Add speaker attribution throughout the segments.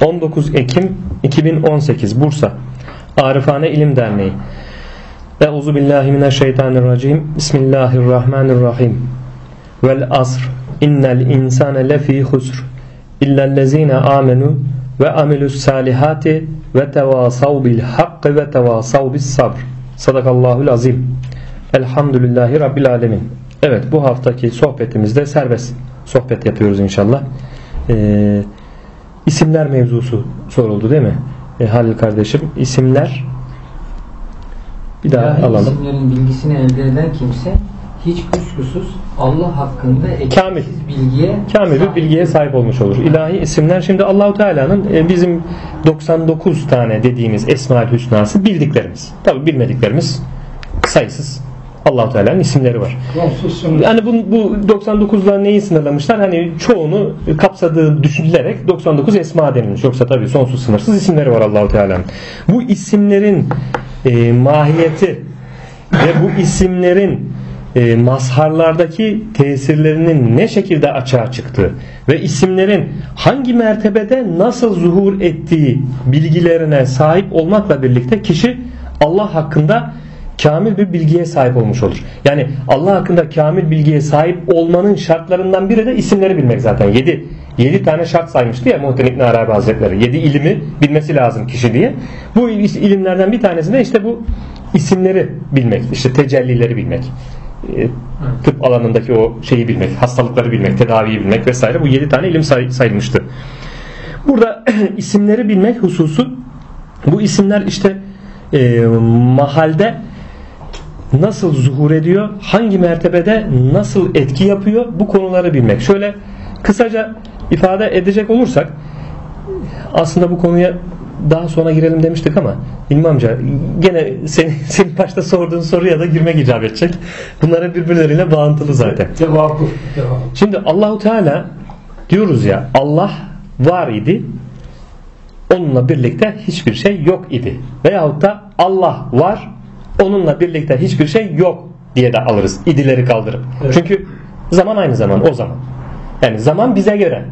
Speaker 1: 19 Ekim 2018 Bursa. Arifane İlim Derneği. Euzu billahi mineşşeytanirracim. Bismillahirrahmanirrahim. Vel asr. İnnel insane lefî husr. İllellezine amenu ve amilus salihati ve tevasav bil hakkı ve tevasav bis sabr. Sadakallahul azim. Elhamdülillahi Rabbil alemin. Evet bu haftaki sohbetimizde serbest sohbet yapıyoruz inşallah. Ee, isimler mevzusu soruldu değil mi? E, Halil kardeşim isimler bir daha
Speaker 2: Yani
Speaker 1: alalım.
Speaker 2: isimlerin bilgisini elde eden kimse hiç kuşkusuz Allah hakkında
Speaker 1: Kamil.
Speaker 2: bilgiye
Speaker 1: Kamil bir bilgiye sahip olmuş olur. İlahi isimler şimdi Allahu Teala'nın e, bizim 99 tane dediğimiz Esmaül Hüsnası bildiklerimiz. Tabi bilmediklerimiz sayısız. Allahu Teala'nın isimleri var. Yani bu, bu 99'la neyi sınırlamışlar? Hani çoğunu kapsadığı düşünülerek 99 esma denilmiş. Yoksa tabii sonsuz sınırsız isimleri var Allahu Teala'nın. Bu isimlerin e, mahiyeti ve bu isimlerin e, mazharlardaki tesirlerinin ne şekilde açığa çıktığı ve isimlerin hangi mertebede nasıl zuhur ettiği bilgilerine sahip olmakla birlikte kişi Allah hakkında kamil bir bilgiye sahip olmuş olur. Yani Allah hakkında kamil bilgiye sahip olmanın şartlarından biri de isimleri bilmek zaten. 7 7 tane şart saymıştı ya Muhittin İbn Arabi Hazretleri. 7 ilimi bilmesi lazım kişi diye. Bu ilimlerden bir tanesi de işte bu isimleri bilmek, işte tecellileri bilmek. E, Tıp alanındaki o şeyi bilmek, hastalıkları bilmek, tedaviyi bilmek vesaire bu 7 tane ilim say- sayılmıştı. Burada isimleri bilmek hususu bu isimler işte e, mahalde nasıl zuhur ediyor, hangi mertebede nasıl etki yapıyor bu konuları bilmek. Şöyle kısaca ifade edecek olursak aslında bu konuya daha sonra girelim demiştik ama İlmi amca gene senin, senin başta sorduğun soruya da girmek icap edecek. Bunların birbirleriyle bağıntılı zaten.
Speaker 3: Cevabı.
Speaker 1: Şimdi Allahu Teala diyoruz ya Allah var idi. Onunla birlikte hiçbir şey yok idi. Veyahut da Allah var. Onunla birlikte hiçbir şey yok diye de alırız. İdileri kaldırıp.
Speaker 3: Evet.
Speaker 1: Çünkü zaman aynı zaman o zaman. Yani zaman bize göre.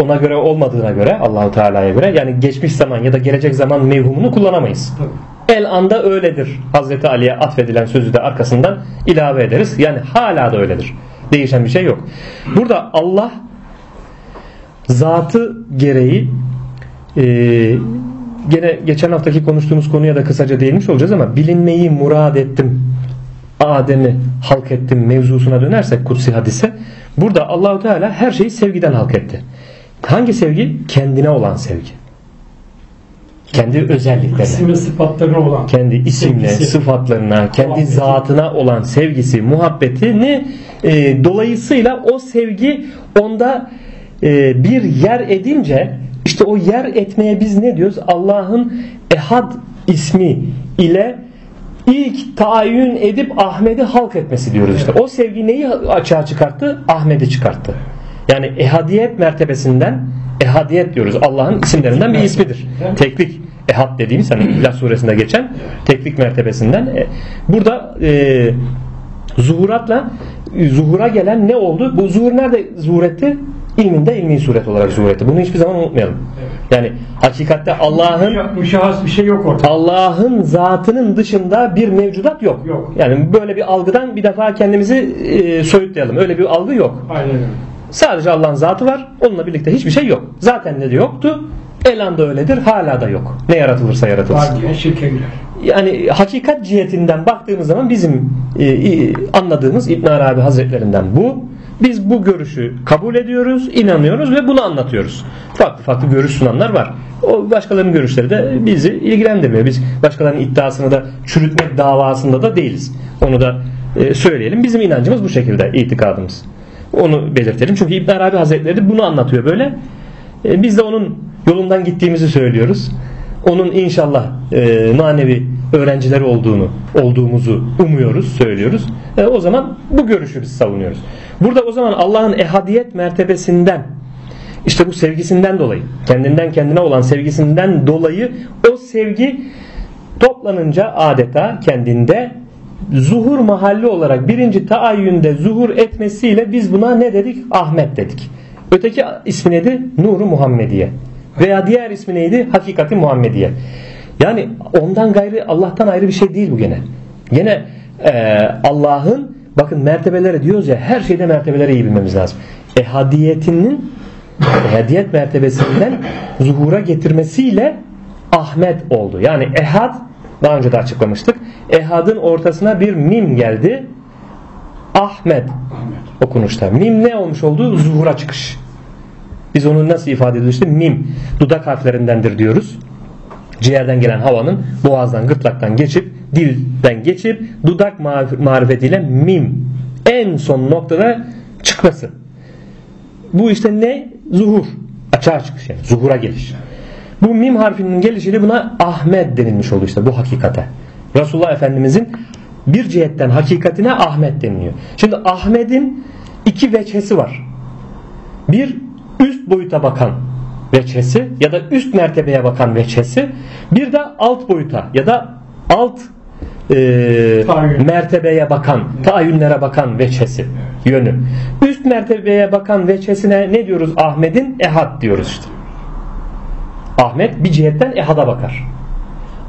Speaker 1: Ona göre olmadığına göre Allahu Teala'ya göre yani geçmiş zaman ya da gelecek zaman mevhumunu kullanamayız.
Speaker 3: Tabii.
Speaker 1: El anda öyledir. Hazreti Ali'ye atfedilen sözü de arkasından ilave ederiz. Yani hala da öyledir. Değişen bir şey yok. Burada Allah zatı gereği e, gene geçen haftaki konuştuğumuz konuya da kısaca değinmiş olacağız ama bilinmeyi murad ettim. Adem'i halk ettim mevzusuna dönersek kutsi hadise burada Allahu Teala her şeyi sevgiden halk etti. Hangi sevgi? Kendine olan sevgi. Kendi özelliklerine
Speaker 3: İsim ve sıfatlarına olan.
Speaker 1: kendi isimle,
Speaker 3: sevgisi.
Speaker 1: sıfatlarına, kendi
Speaker 3: Muhabbeti.
Speaker 1: zatına olan sevgisi, muhabbetini e, dolayısıyla o sevgi onda e, bir yer edince işte o yer etmeye biz ne diyoruz? Allah'ın Ehad ismi ile ilk tayin edip Ahmet'i halk etmesi diyoruz işte. O sevgi neyi açığa çıkarttı? Ahmet'i çıkarttı. Yani ehadiyet mertebesinden ehadiyet diyoruz. Allah'ın isimlerinden bir ismidir. Teklik. Ehad dediğimiz hani İhlas suresinde geçen teklik mertebesinden. E, Burada e, zuhuratla zuhura gelen ne oldu? Bu zuhur nerede zuhur etti? İlminde ilmi suret olarak zuhur etti. Bunu hiçbir zaman unutmayalım. Yani hakikatte Allah'ın
Speaker 3: Müşah- Müşahhas bir şey yok orada.
Speaker 1: Allah'ın zatının dışında bir mevcudat yok.
Speaker 3: Yok.
Speaker 1: Yani böyle bir algıdan bir defa kendimizi e, soyutlayalım. Öyle bir algı yok.
Speaker 3: Aynen öyle.
Speaker 1: Sadece Allah'ın zatı var. Onunla birlikte hiçbir şey yok. Zaten de yoktu. Elan da öyledir. Hala da yok. Ne yaratılırsa yaratılsın. Yani hakikat cihetinden baktığımız zaman bizim e, e, anladığımız İbn Arabi Hazretlerinden bu. Biz bu görüşü kabul ediyoruz, inanıyoruz ve bunu anlatıyoruz. Farklı farklı görüş sunanlar var. O başkalarının görüşleri de bizi ilgilendirmiyor. Biz başkalarının iddiasını da çürütmek davasında da değiliz. Onu da e, söyleyelim. Bizim inancımız bu şekilde, itikadımız. Onu belirtelim. Çünkü İbn Arabi Hazretleri de bunu anlatıyor böyle. E, biz de onun yolundan gittiğimizi söylüyoruz. Onun inşallah e, manevi öğrencileri olduğunu, olduğumuzu umuyoruz, söylüyoruz. E, o zaman bu görüşü biz savunuyoruz. Burada o zaman Allah'ın ehadiyet mertebesinden işte bu sevgisinden dolayı, kendinden kendine olan sevgisinden dolayı o sevgi toplanınca adeta kendinde zuhur mahalli olarak birinci taayyünde zuhur etmesiyle biz buna ne dedik? Ahmet dedik. Öteki ismi nedir? Nuru Muhammediye. Veya diğer ismi neydi? Hakikati Muhammediye. Yani ondan gayrı Allah'tan ayrı bir şey değil bu gene. Gene e, Allah'ın bakın mertebeleri diyoruz ya her şeyde mertebeleri iyi bilmemiz lazım. Ehadiyetinin ehadiyet mertebesinden zuhura getirmesiyle Ahmet oldu. Yani ehad daha önce de açıklamıştık. Ehadın ortasına bir mim geldi. Ahmet okunuşta. Mim ne olmuş oldu? Zuhura çıkış. Biz onu nasıl ifade ediyoruz? İşte mim dudak harflerindendir diyoruz. Ciğerden gelen havanın boğazdan, gırtlaktan geçip, dilden geçip dudak marifetiyle mim en son noktada çıkması. Bu işte ne? Zuhur. Açığa çıkış yani. Zuhura geliş. Bu mim harfinin gelişiyle buna Ahmet denilmiş oldu işte bu hakikate. Resulullah Efendimizin bir cihetten hakikatine Ahmet deniliyor. Şimdi Ahmet'in iki veçhesi var. Bir üst boyuta bakan veçhesi ya da üst mertebeye bakan veçhesi bir de alt boyuta ya da alt e, mertebeye bakan tayyünlere bakan veçhesi yönü. Üst mertebeye bakan veçhesine ne diyoruz Ahmet'in? Ehad diyoruz işte. Ahmet bir cihetten ehada bakar.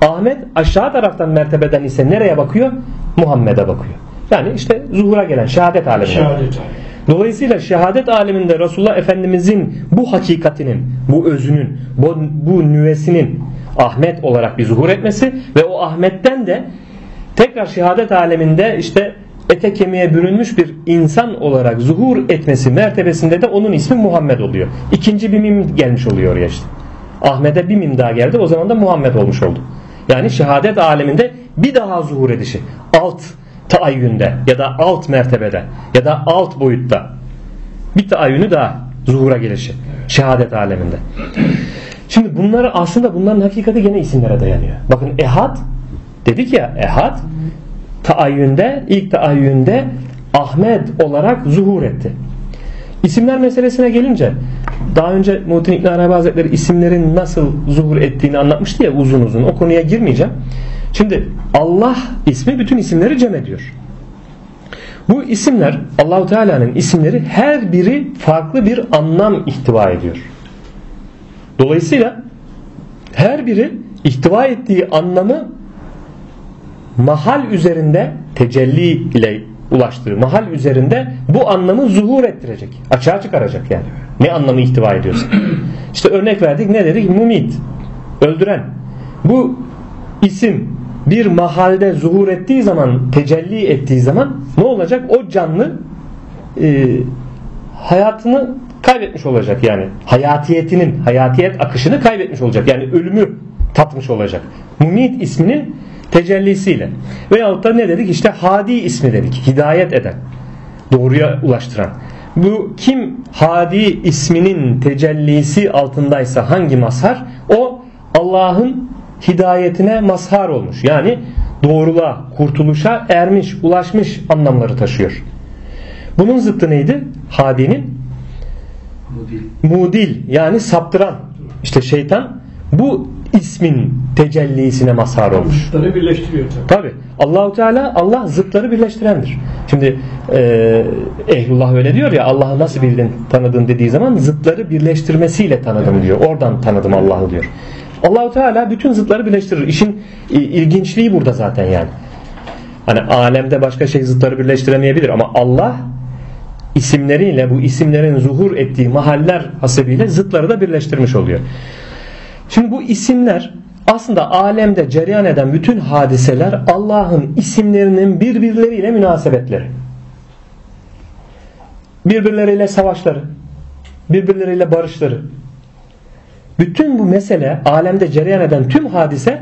Speaker 1: Ahmet aşağı taraftan mertebeden ise nereye bakıyor? Muhammed'e bakıyor. Yani işte zuhura gelen şehadet alemine.
Speaker 3: Şehadet
Speaker 1: Dolayısıyla şehadet aleminde Resulullah Efendimizin bu hakikatinin, bu özünün, bu, bu nüvesinin Ahmet olarak bir zuhur etmesi ve o Ahmet'ten de tekrar şehadet aleminde işte ete kemiğe bürünmüş bir insan olarak zuhur etmesi mertebesinde de onun ismi Muhammed oluyor. İkinci bir mim gelmiş oluyor ya işte. Ahmet'e bir mim daha geldi o zaman da Muhammed olmuş oldu. Yani şehadet aleminde bir daha zuhur edişi. Alt taayyünde ya da alt mertebede ya da alt boyutta bir taayyünü daha zuhura gelişi. Şehadet aleminde. Şimdi bunları aslında bunların hakikati gene isimlere dayanıyor. Bakın ehad dedik ya ehad taayyünde ilk taayyünde Ahmet olarak zuhur etti. İsimler meselesine gelince daha önce Muhittin İbn Arabi Hazretleri isimlerin nasıl zuhur ettiğini anlatmıştı ya uzun uzun. O konuya girmeyeceğim. Şimdi Allah ismi bütün isimleri cem ediyor. Bu isimler Allahu Teala'nın isimleri her biri farklı bir anlam ihtiva ediyor. Dolayısıyla her biri ihtiva ettiği anlamı mahal üzerinde tecelli ile ulaştığı mahal üzerinde bu anlamı zuhur ettirecek. Açığa çıkaracak yani. Ne anlamı ihtiva ediyorsa. İşte örnek verdik ne dedik? Mumit. Öldüren. Bu isim bir mahalde zuhur ettiği zaman, tecelli ettiği zaman ne olacak? O canlı e, hayatını kaybetmiş olacak yani. Hayatiyetinin, hayatiyet akışını kaybetmiş olacak. Yani ölümü tatmış olacak. Mumit isminin tecellisiyle. Veyahut da ne dedik? İşte Hadi ismi dedik. Hidayet eden. Doğruya ulaştıran. Bu kim Hadi isminin tecellisi altındaysa hangi mazhar? O Allah'ın hidayetine mazhar olmuş. Yani doğruluğa, kurtuluşa ermiş, ulaşmış anlamları taşıyor. Bunun zıttı neydi? Hadi'nin mudil. mudil yani İşte şeytan bu ismin tecellisine mazhar olmuş.
Speaker 3: Zıtları birleştiriyor tabii.
Speaker 1: Tabi. Allahu Teala Allah zıtları birleştirendir. Şimdi e, Ehlullah öyle diyor ya Allah'ı nasıl bildin tanıdın dediği zaman zıtları birleştirmesiyle tanıdım diyor. Oradan tanıdım Allah'ı diyor. Allahu Teala bütün zıtları birleştirir. İşin ilginçliği burada zaten yani. Hani alemde başka şey zıtları birleştiremeyebilir ama Allah isimleriyle bu isimlerin zuhur ettiği mahaller hasebiyle zıtları da birleştirmiş oluyor. Şimdi bu isimler aslında alemde cereyan eden bütün hadiseler Allah'ın isimlerinin birbirleriyle münasebetleri. Birbirleriyle savaşları, birbirleriyle barışları. Bütün bu mesele alemde cereyan eden tüm hadise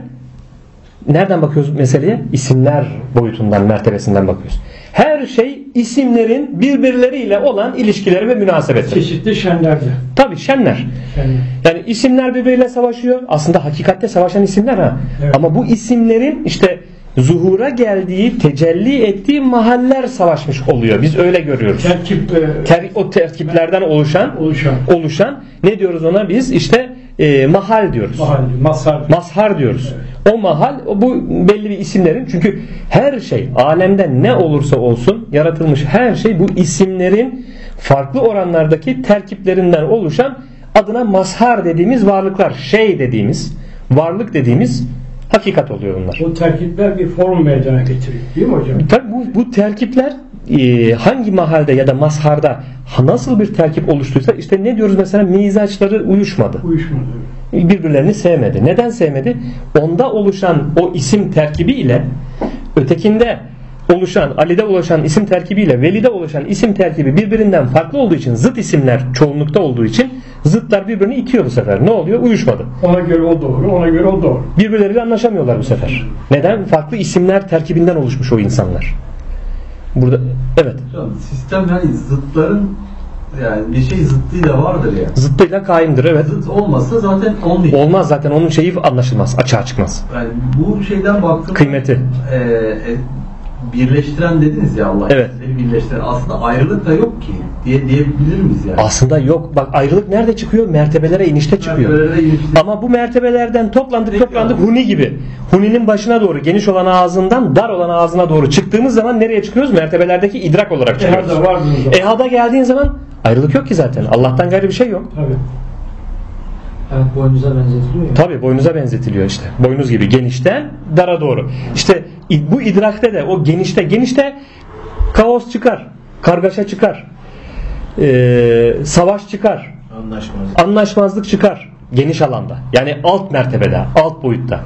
Speaker 1: nereden bakıyoruz meseleye? İsimler boyutundan, mertebesinden bakıyoruz. Her şey isimlerin birbirleriyle olan ilişkileri ve münasebeti.
Speaker 3: Çeşitli şenlerde.
Speaker 1: Tabi şenler. şenler. Yani isimler birbiriyle savaşıyor. Aslında hakikatte savaşan isimler ha. Evet. Ama bu isimlerin işte zuhura geldiği, tecelli ettiği mahaller savaşmış oluyor. Biz öyle görüyoruz.
Speaker 3: Terkip, e,
Speaker 1: Ter, o terkiplerden oluşan,
Speaker 3: oluşan
Speaker 1: oluşan ne diyoruz ona biz? İşte e, mahal diyoruz.
Speaker 3: Mahal, mazhar.
Speaker 1: Mazhar diyoruz. Evet. O mahal bu belli bir isimlerin çünkü her şey alemde ne olursa olsun yaratılmış her şey bu isimlerin farklı oranlardaki terkiplerinden oluşan adına mazhar dediğimiz varlıklar, şey dediğimiz, varlık dediğimiz hakikat oluyor bunlar.
Speaker 3: O terkipler bir form meydana getiriyor. Değil mi hocam?
Speaker 1: Tabi bu, bu terkipler e, hangi mahalde ya da mazharda ha- nasıl bir terkip oluştuysa işte ne diyoruz mesela mizaçları uyuşmadı.
Speaker 3: Uyuşmadı.
Speaker 1: Birbirlerini sevmedi. Neden sevmedi? Onda oluşan o isim terkibi ile ötekinde oluşan, Ali'de oluşan isim terkibi ile Veli'de oluşan isim terkibi birbirinden farklı olduğu için zıt isimler çoğunlukta olduğu için zıtlar birbirini itiyor bu sefer. Ne oluyor? Uyuşmadı.
Speaker 3: Ona göre o doğru, ona göre o doğru.
Speaker 1: Birbirleriyle anlaşamıyorlar bu sefer. Neden? Farklı isimler terkibinden oluşmuş o insanlar. Burada evet.
Speaker 4: Hocam sistem yani zıtların yani bir şey zıttıyla vardır ya.
Speaker 1: Zıttıyla kaimdir evet.
Speaker 4: Zıt olmasa zaten olmayacak.
Speaker 1: Olmaz zaten onun şeyi anlaşılmaz. Açığa çıkmaz.
Speaker 4: Yani bu şeyden baktığımda
Speaker 1: Kıymeti.
Speaker 4: e, e, birleştiren dediniz ya Allah
Speaker 1: Evet.
Speaker 4: sizleri birleştiren. Aslında ayrılık da yok ki diye diyebilir miyiz yani?
Speaker 1: Aslında yok. Bak ayrılık nerede çıkıyor? Mertebelere inişte çıkıyor.
Speaker 4: Mertebelere inişte-
Speaker 1: Ama bu mertebelerden toplandık
Speaker 4: Peki
Speaker 1: toplandık
Speaker 4: abi.
Speaker 1: huni gibi. Huninin başına doğru geniş olan ağzından dar olan ağzına doğru çıktığımız zaman nereye çıkıyoruz? Mertebelerdeki idrak olarak çıkıyoruz.
Speaker 3: O.
Speaker 1: Ehada geldiğin zaman ayrılık yok ki zaten. Allah'tan gayrı bir şey yok.
Speaker 3: Tabii.
Speaker 2: Evet boynuza benzetiliyor ya.
Speaker 1: Tabi boynuza benzetiliyor işte. Boynuz gibi genişten dara doğru. İşte bu idrakte de o genişte genişte kaos çıkar. Kargaşa çıkar. Ee, savaş çıkar.
Speaker 5: Anlaşmaz.
Speaker 1: Anlaşmazlık çıkar. Geniş alanda. Yani alt mertebede, alt boyutta.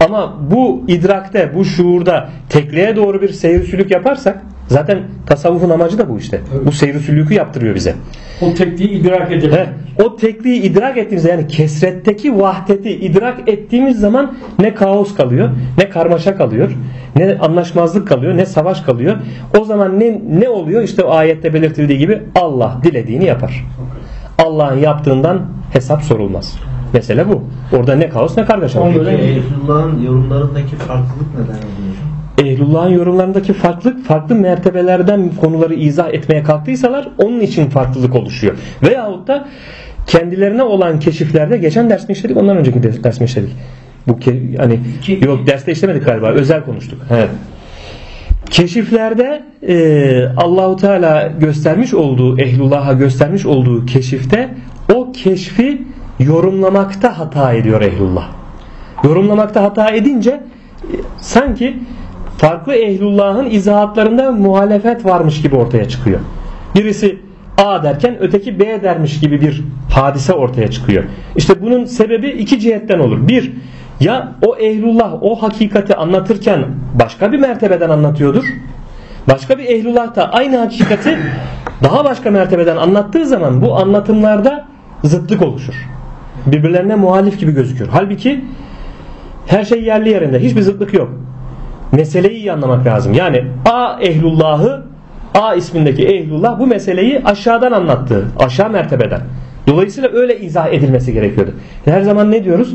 Speaker 1: Ama bu idrakte, bu şuurda tekliğe doğru bir seyir sülük yaparsak zaten tasavvufun amacı da bu işte. Bu seyir sülükü yaptırıyor bize.
Speaker 3: O tekliği idrak edelim.
Speaker 1: O tekliği idrak ettiğimizde yani kesretteki vahdeti idrak ettiğimiz zaman ne kaos kalıyor, ne karmaşa kalıyor, ne anlaşmazlık kalıyor, ne savaş kalıyor. O zaman ne, ne oluyor? İşte o ayette belirtildiği gibi Allah dilediğini yapar. Allah'ın yaptığından hesap sorulmaz. Mesele bu. Orada ne kaos ne kargaşa var.
Speaker 5: Eylullah'ın yorumlarındaki farklılık neden oluyor?
Speaker 1: Ehlullah'ın yorumlarındaki farklılık farklı mertebelerden konuları izah etmeye kalktıysalar onun için farklılık oluşuyor. Veyahut da kendilerine olan keşiflerde geçen ders mi işledik ondan önceki ders, mi işledik? Bu ke- hani yok derste işlemedik galiba özel konuştuk. Evet. Keşiflerde e, Allahu Teala göstermiş olduğu ehlullah'a göstermiş olduğu keşifte o keşfi yorumlamakta hata ediyor ehlullah. Yorumlamakta hata edince e, sanki farklı ehlullahın izahatlarında muhalefet varmış gibi ortaya çıkıyor. Birisi A derken öteki B dermiş gibi bir hadise ortaya çıkıyor. İşte bunun sebebi iki cihetten olur. Bir, ya o ehlullah o hakikati anlatırken başka bir mertebeden anlatıyordur. Başka bir ehlullah da aynı hakikati daha başka mertebeden anlattığı zaman bu anlatımlarda zıtlık oluşur. Birbirlerine muhalif gibi gözüküyor. Halbuki her şey yerli yerinde. Hiçbir zıtlık yok. Meseleyi iyi anlamak lazım. Yani A ehlullahı A ismindeki ehlullah bu meseleyi aşağıdan anlattı. Aşağı mertebeden. Dolayısıyla öyle izah edilmesi gerekiyordu. Her zaman ne diyoruz?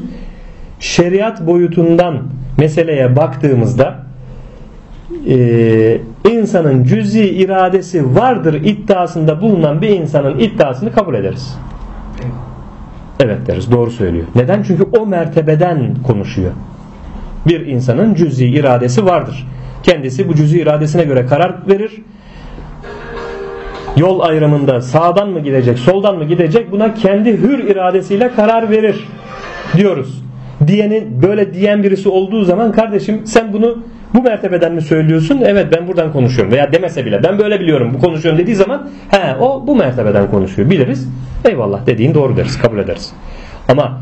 Speaker 1: Şeriat boyutundan meseleye baktığımızda e, insanın cüzi iradesi vardır iddiasında bulunan bir insanın iddiasını kabul ederiz. Evet deriz. Doğru söylüyor. Neden? Çünkü o mertebeden konuşuyor. Bir insanın cüzi iradesi vardır. Kendisi bu cüzi iradesine göre karar verir. Yol ayrımında sağdan mı gidecek, soldan mı gidecek buna kendi hür iradesiyle karar verir diyoruz. Diyenin böyle diyen birisi olduğu zaman kardeşim sen bunu bu mertebeden mi söylüyorsun? Evet ben buradan konuşuyorum veya demese bile ben böyle biliyorum bu konuşuyorum dediği zaman he o bu mertebeden konuşuyor biliriz. Eyvallah dediğin doğru deriz kabul ederiz. Ama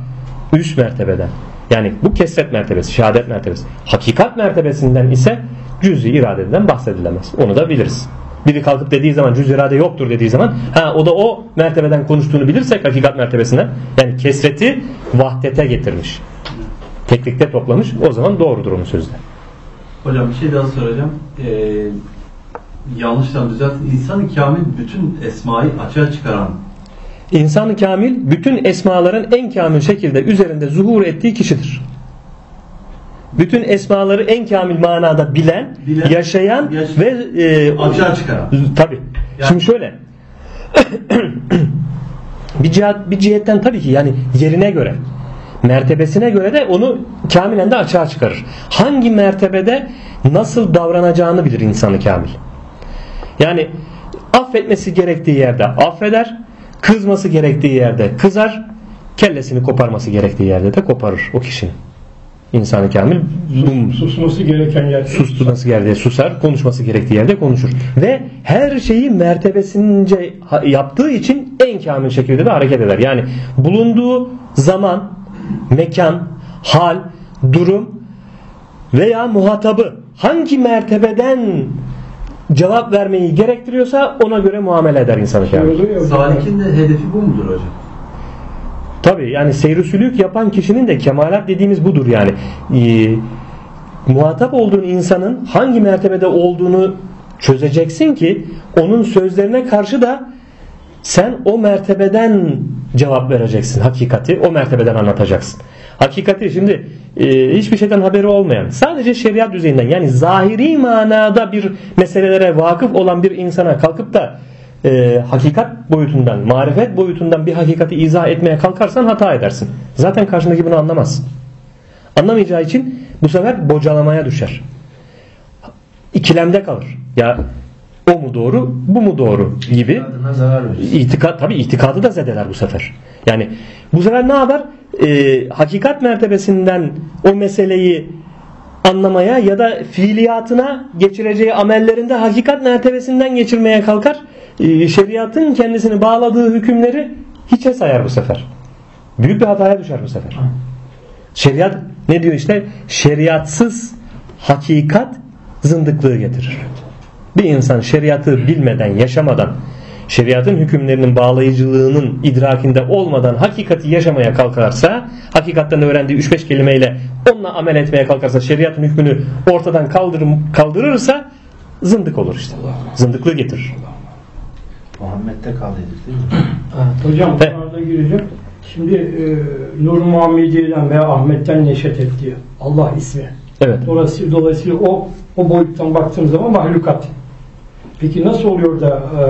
Speaker 1: üst mertebeden yani bu kesret mertebesi, şehadet mertebesi. Hakikat mertebesinden ise cüz-i iradeden bahsedilemez. Onu da biliriz. Biri kalkıp dediği zaman cüz irade yoktur dediği zaman ha o da o mertebeden konuştuğunu bilirsek hakikat mertebesinden yani kesreti vahdete getirmiş. Teklikte toplamış. O zaman doğrudur onun sözü de.
Speaker 4: Hocam bir şey daha soracağım. Ee, yanlıştan düzeltin. İnsan-ı Kamil bütün esmayı açığa çıkaran
Speaker 1: İnsan-ı kamil bütün esmaların en kamil şekilde üzerinde zuhur ettiği kişidir. Bütün esmaları en kamil manada bilen,
Speaker 4: Bilen,
Speaker 1: yaşayan
Speaker 4: yaş-
Speaker 1: ve e,
Speaker 4: açığa çıkaran.
Speaker 1: Tabi.
Speaker 4: Yani-
Speaker 1: Şimdi şöyle. bir cihat bir cihetten tabii ki yani yerine göre mertebesine göre de onu kamilen de açığa çıkarır. Hangi mertebede nasıl davranacağını bilir insanı kamil. Yani affetmesi gerektiği yerde affeder, Kızması gerektiği yerde kızar, kellesini koparması gerektiği yerde de koparır o kişinin. İnsanı kamil bu
Speaker 3: Susması gereken yer.
Speaker 1: susturması gerektiği susar, konuşması gerektiği yerde konuşur. Ve her şeyi mertebesince yaptığı için en kamil şekilde de hareket eder. Yani bulunduğu zaman, mekan, hal, durum veya muhatabı hangi mertebeden cevap vermeyi gerektiriyorsa ona göre muamele eder insanı kamil.
Speaker 3: Oluyor ya,
Speaker 4: Salik'in de hedefi bu mudur hocam?
Speaker 1: Tabi yani seyri sülük yapan kişinin de kemalat dediğimiz budur yani. Ee, muhatap olduğun insanın hangi mertebede olduğunu çözeceksin ki onun sözlerine karşı da sen o mertebeden cevap vereceksin hakikati o mertebeden anlatacaksın. Hakikati şimdi e, hiçbir şeyden haberi olmayan sadece şeriat düzeyinden yani zahiri manada bir meselelere vakıf olan bir insana kalkıp da e, hakikat boyutundan, marifet boyutundan bir hakikati izah etmeye kalkarsan hata edersin. Zaten karşındaki bunu anlamaz. Anlamayacağı için bu sefer bocalamaya düşer. İkilemde kalır. Ya o mu doğru, bu mu doğru gibi. İtikat tabi itikadı da zedeler bu sefer. Yani bu sefer ne yapar? Ee, hakikat mertebesinden o meseleyi anlamaya ya da fiiliyatına geçireceği amellerinde hakikat mertebesinden geçirmeye kalkar. Ee, şeriatın kendisini bağladığı hükümleri hiçe sayar bu sefer. Büyük bir hataya düşer bu sefer. Şeriat ne diyor işte? Şeriatsız hakikat zındıklığı getirir. Bir insan şeriatı bilmeden, yaşamadan, şeriatın hükümlerinin bağlayıcılığının idrakinde olmadan hakikati yaşamaya kalkarsa, hakikatten öğrendiği 3-5 kelimeyle onunla amel etmeye kalkarsa, şeriatın hükmünü ortadan kaldırır, kaldırırsa zındık olur işte. Zındıklığı getirir.
Speaker 5: Muhammed'de kal dedik değil mi?
Speaker 3: Hocam
Speaker 1: He.
Speaker 3: bunlarda gireceğim. Şimdi e, Nur Muhammediye'den veya Ahmet'ten neşet etti. Allah ismi.
Speaker 1: Evet.
Speaker 3: Dolayısıyla, dolayısıyla o o boyuttan baktığım zaman mahlukat. Peki nasıl oluyor da e,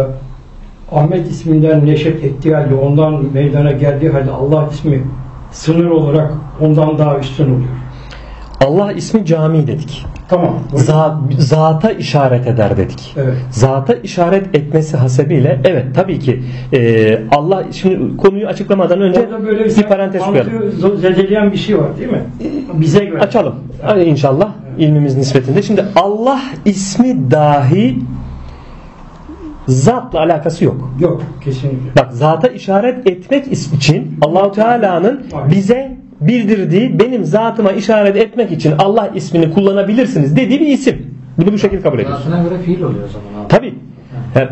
Speaker 3: Ahmet isminden neşet ettiği halde ondan meydana geldiği halde Allah ismi sınır olarak ondan daha üstün oluyor.
Speaker 1: Allah ismi cami dedik.
Speaker 3: Tamam.
Speaker 1: Za- zata işaret eder dedik.
Speaker 3: Evet.
Speaker 1: Zata işaret etmesi hasebiyle evet tabii ki e, Allah şimdi konuyu açıklamadan önce
Speaker 3: Orada böyle
Speaker 1: bir parantez koyalım.
Speaker 3: zedeleyen bir şey var değil mi? Bize göre.
Speaker 1: Açalım. Hadi inşallah ilmimiz nispetinde. Şimdi Allah ismi dahi zatla alakası yok.
Speaker 3: Yok kesinlikle.
Speaker 1: Bak zata işaret etmek için Allahu Teala'nın bize bildirdiği benim zatıma işaret etmek için Allah ismini kullanabilirsiniz dediği bir isim. Bunu bu şekilde kabul ediyoruz.
Speaker 2: Zatına göre fiil oluyor o zaman abi.
Speaker 1: Tabi.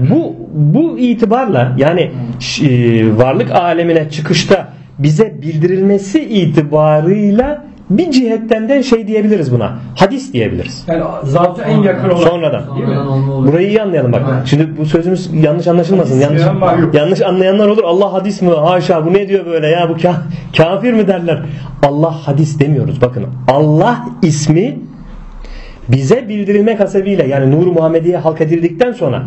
Speaker 1: Bu bu itibarla yani e, varlık alemine çıkışta bize bildirilmesi itibarıyla bir cihetten de şey diyebiliriz buna. Hadis diyebiliriz.
Speaker 3: Yani zatı en yakın olan.
Speaker 1: Sonradan. Burayı iyi anlayalım bak.
Speaker 2: Evet.
Speaker 1: Şimdi bu sözümüz yanlış anlaşılmasın. Yanlış, yanlış anlayanlar olur. Allah hadis mi? Haşa bu ne diyor böyle ya? Bu ka- kafir mi derler? Allah hadis demiyoruz. Bakın Allah ismi bize bildirilmek hasebiyle yani Nur Muhammediye halk edildikten sonra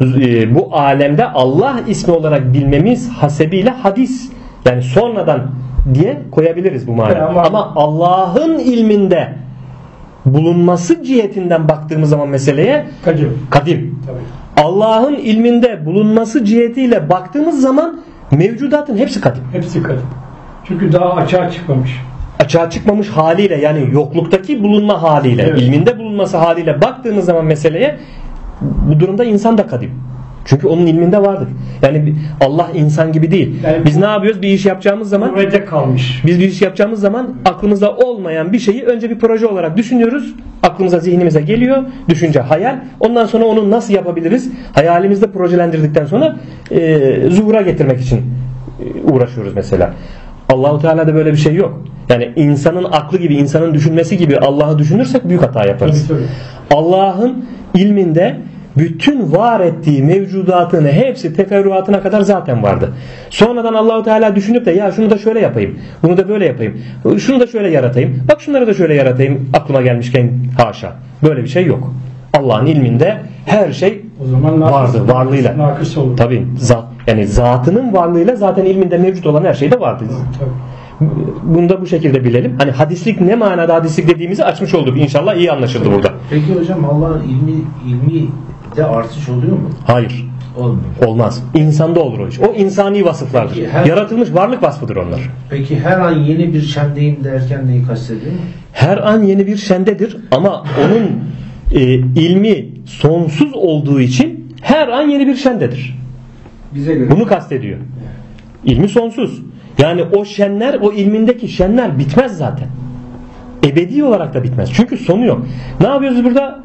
Speaker 1: e, bu alemde Allah ismi olarak bilmemiz hasebiyle hadis yani sonradan diye koyabiliriz bu mana.
Speaker 3: Ama-
Speaker 1: Ama Allah'ın ilminde bulunması cihetinden baktığımız zaman meseleye
Speaker 3: Kadim.
Speaker 1: kadim.
Speaker 3: Tabii.
Speaker 1: Allah'ın ilminde bulunması cihetiyle baktığımız zaman mevcudatın hepsi kadim.
Speaker 3: Hepsi kadim. Çünkü daha açığa çıkmamış.
Speaker 1: açığa çıkmamış haliyle yani yokluktaki bulunma haliyle,
Speaker 3: Evet.
Speaker 1: ilminde bulunması haliyle baktığınız zaman meseleye bu durumda insan da kadim. Çünkü onun ilminde vardır. Yani Allah insan gibi değil.
Speaker 3: Yani
Speaker 1: Biz ne yapıyoruz? Bir iş yapacağımız zaman
Speaker 3: kalmış.
Speaker 1: biz bir iş yapacağımız zaman aklımızda olmayan bir şeyi önce bir proje olarak düşünüyoruz. Aklımıza, zihnimize geliyor. Düşünce, hayal. Ondan sonra onu nasıl yapabiliriz? Hayalimizde projelendirdikten sonra e, zuhura getirmek için e, uğraşıyoruz mesela. Allahu Teala'da böyle bir şey yok. Yani insanın aklı gibi, insanın düşünmesi gibi Allah'ı düşünürsek büyük hata yaparız. Allah'ın ilminde bütün var ettiği mevcudatını hepsi teferruatına kadar zaten vardı. Sonradan Allahu Teala düşünüp de ya şunu da şöyle yapayım, bunu da böyle yapayım, şunu da şöyle yaratayım, bak şunları da şöyle yaratayım aklıma gelmişken haşa. Böyle bir şey yok. Allah'ın ilminde her şey
Speaker 3: O zaman nakıs,
Speaker 1: vardı, varlığıyla.
Speaker 3: Nakıs olur.
Speaker 1: Tabii zat, yani zatının varlığıyla zaten ilminde mevcut olan her şey de vardı.
Speaker 3: Tabii.
Speaker 1: Bunu da bu şekilde bilelim. Hani hadislik ne manada hadislik dediğimizi açmış olduk. İnşallah iyi anlaşıldı burada.
Speaker 5: Peki hocam Allah'ın ilmi, ilmi de artış oluyor mu?
Speaker 1: Hayır.
Speaker 5: Olmuyor.
Speaker 1: Olmaz. İnsanda olur o iş. O insani vasıflardır.
Speaker 5: Peki, her-
Speaker 1: Yaratılmış varlık vasfıdır onlar.
Speaker 5: Peki her an yeni bir şendeyim derken neyi kastediyor?
Speaker 1: Her an yeni bir şendedir ama onun e, ilmi sonsuz olduğu için her an yeni bir şendedir.
Speaker 2: Bize göre.
Speaker 1: Bunu kastediyor. İlmi sonsuz. Yani o şenler, o ilmindeki şenler bitmez zaten. Ebedi olarak da bitmez. Çünkü sonu yok. Ne yapıyoruz burada?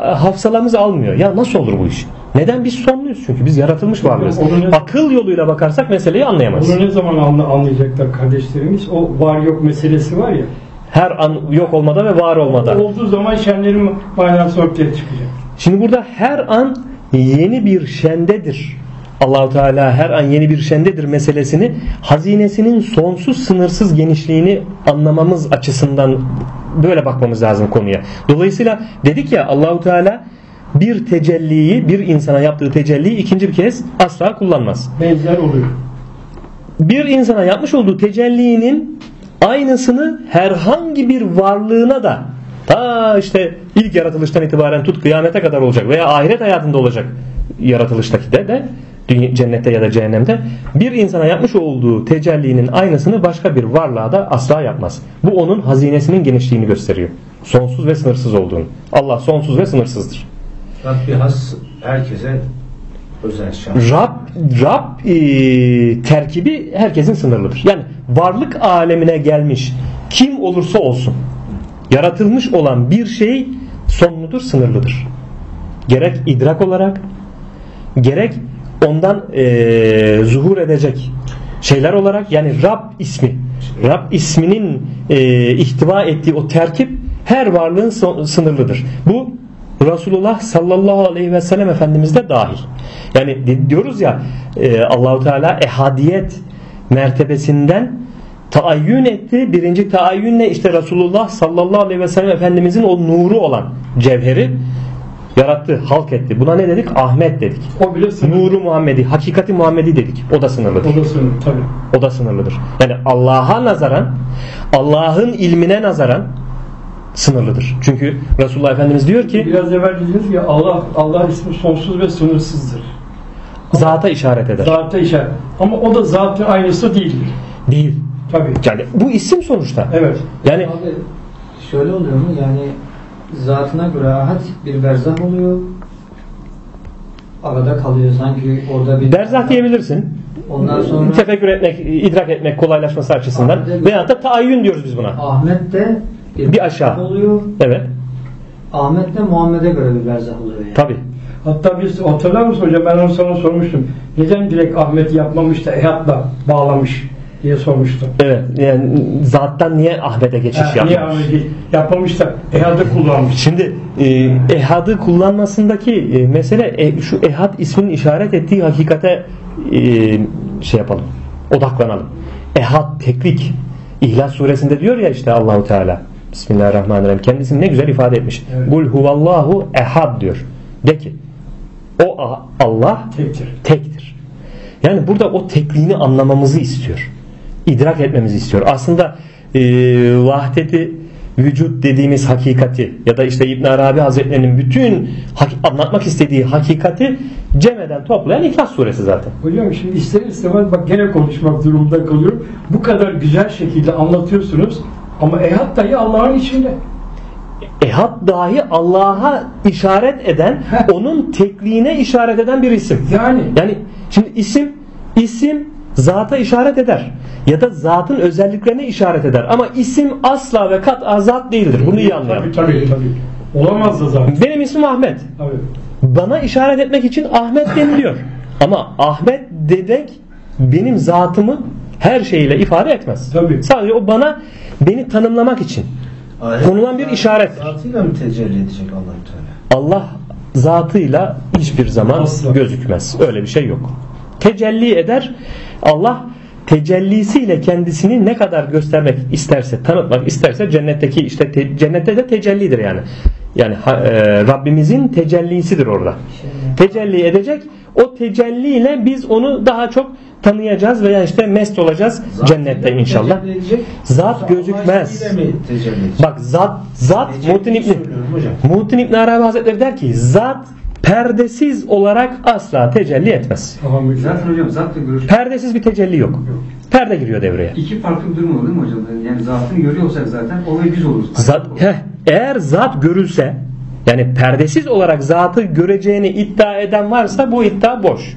Speaker 1: Hafızalarımız almıyor. Ya nasıl olur bu iş? Neden biz sonluyuz? Çünkü biz yaratılmış varlığız.
Speaker 3: Ne-
Speaker 1: Akıl yoluyla bakarsak meseleyi anlayamayız.
Speaker 3: Bunu ne zaman anla- anlayacaklar kardeşlerimiz? O var yok meselesi var ya.
Speaker 1: Her an yok olmada ve var olmada.
Speaker 3: Olduğu zaman şenlerin manası ortaya çıkacak.
Speaker 1: Şimdi burada her an yeni bir şendedir. Allahu Teala her an yeni bir şendedir meselesini hazinesinin sonsuz sınırsız genişliğini anlamamız açısından böyle bakmamız lazım konuya. Dolayısıyla dedik ya Allahu Teala bir tecelliyi bir insana yaptığı tecelliyi ikinci bir kez asla kullanmaz.
Speaker 3: Benzer oluyor.
Speaker 1: Bir insana yapmış olduğu tecellinin aynısını herhangi bir varlığına da ta işte ilk yaratılıştan itibaren tut kıyamete kadar olacak veya ahiret hayatında olacak yaratılıştaki de de cennette ya da cehennemde bir insana yapmış olduğu tecellinin aynısını başka bir varlığa da asla yapmaz. Bu onun hazinesinin genişliğini gösteriyor. Sonsuz ve sınırsız olduğunu. Allah sonsuz ve sınırsızdır.
Speaker 5: Rabbi has herkese özel şan.
Speaker 1: Rab, Rab e, terkibi herkesin sınırlıdır. Yani varlık alemine gelmiş kim olursa olsun yaratılmış olan bir şey sonludur, sınırlıdır. Gerek idrak olarak gerek ondan e, zuhur edecek şeyler olarak yani Rab ismi Rab isminin e, ihtiva ettiği o terkip her varlığın so- sınırlıdır. Bu Resulullah sallallahu aleyhi ve sellem Efendimiz de dahil. Yani di- diyoruz ya e, Allahu Teala ehadiyet mertebesinden taayyün etti. Birinci taayyünle işte Resulullah sallallahu aleyhi ve sellem Efendimizin o nuru olan cevheri yarattı, halk etti. Buna ne dedik? Ahmet dedik.
Speaker 3: O bile sınırlı.
Speaker 1: Nuru Muhammedi, hakikati Muhammedi dedik. O da sınırlıdır.
Speaker 3: O da sınırlı tabii.
Speaker 1: O da sınırlıdır. Yani Allah'a nazaran, Allah'ın ilmine nazaran sınırlıdır. Çünkü Resulullah Efendimiz diyor ki
Speaker 3: Biraz evvel dediniz ya Allah Allah ismi sonsuz ve sınırsızdır.
Speaker 1: zata işaret eder.
Speaker 3: Zata işaret. Ama o da zatın aynısı değildir.
Speaker 1: Değil.
Speaker 3: Tabii.
Speaker 1: Yani bu isim sonuçta.
Speaker 3: Evet.
Speaker 1: Yani
Speaker 2: Abi şöyle oluyor mu? Yani zatına göre ahad bir berzah oluyor. Arada kalıyor sanki orada bir
Speaker 1: berzah diyebilirsin.
Speaker 2: Ondan sonra
Speaker 1: Tefekkür etmek, idrak etmek kolaylaşması açısından.
Speaker 2: Ahmet-
Speaker 1: Veyahut da taayyün diyoruz biz buna.
Speaker 2: Ahmet de
Speaker 1: Bir aşağı.
Speaker 2: oluyor.
Speaker 1: Evet.
Speaker 2: Ahmet de Muhammed'e göre bir berzah oluyor yani.
Speaker 1: Tabi.
Speaker 3: Hatta biz hatırlar mısın hocam ben onu sana sormuştum. Neden direkt Ahmet yapmamış da Ehat'la bağlamış diye sormuştum.
Speaker 1: Evet. Yani zattan niye Ahmet'e geçiş
Speaker 3: Ha, niye
Speaker 1: yapmamış?
Speaker 3: Ahmet'i yapmamış da Ehat'ı kullanmış.
Speaker 1: Şimdi e, ehadı kullanmasındaki e, mesele e, şu ehad isminin işaret ettiği hakikate e, şey yapalım. Odaklanalım. Ehad teklik. İhlas suresinde diyor ya işte Allahu Teala. Bismillahirrahmanirrahim. Kendisini ne güzel ifade etmiş.
Speaker 3: Evet.
Speaker 1: Kul huvallahu ehad diyor. De ki o Allah
Speaker 3: Tektir.
Speaker 1: tektir. Yani burada o tekliğini anlamamızı istiyor. İdrak etmemizi istiyor. Aslında e, vahdeti vücut dediğimiz hakikati ya da işte İbn Arabi Hazretlerinin bütün anlatmak istediği hakikati cemeden toplayan İhlas suresi zaten.
Speaker 3: Hocam şimdi ister istemez bak gene konuşmak durumunda kalıyorum. Bu kadar güzel şekilde anlatıyorsunuz ama Ehat dahi Allah'ın içinde.
Speaker 1: Ehad dahi Allah'a işaret eden,
Speaker 3: Heh.
Speaker 1: onun tekliğine işaret eden bir isim.
Speaker 3: Yani
Speaker 1: Yani şimdi isim isim zata işaret eder ya da zatın özelliklerine işaret eder ama isim asla ve kat zat değildir. Bunu iyi anlayalım.
Speaker 3: tabii tabii tabii. Olamaz da zaten.
Speaker 1: Benim ismim Ahmet.
Speaker 3: Tabii.
Speaker 1: Bana işaret etmek için Ahmet deniliyor. Ama Ahmet demek benim zatımı her şeyle ifade etmez.
Speaker 3: Tabii.
Speaker 1: Sadece o bana beni tanımlamak için konulan bir işarettir.
Speaker 5: Zatıyla mı tecelli edecek allah Teala?
Speaker 1: Allah zatıyla hiçbir zaman
Speaker 3: Asla.
Speaker 1: gözükmez. Öyle bir şey yok. Tecelli eder. Allah tecellisiyle kendisini ne kadar göstermek isterse, tanıtmak isterse cennetteki işte te- cennette de tecellidir yani. Yani e, Rabbimizin tecellisidir orada. Tecelli edecek. O tecelliyle biz onu daha çok tanıyacağız veya işte mest olacağız cennette
Speaker 5: Zatıyla mı
Speaker 1: inşallah. Zat gözükmez. Bak zat zat Muhittin İbni. Muhittin İbni Arabi Hazretleri der ki zat perdesiz olarak asla tecelli etmez.
Speaker 3: Tamam.
Speaker 6: Zaten hocam zat da görüş.
Speaker 1: Perdesiz bir tecelli yok. Perde giriyor devreye.
Speaker 6: İki farklı durum olur değil mi hocam? Yani zatını görüyorsak zaten o ve biz oluruz.
Speaker 1: Zat, heh, eğer zat görülse yani perdesiz olarak zatı göreceğini iddia eden varsa bu iddia boş.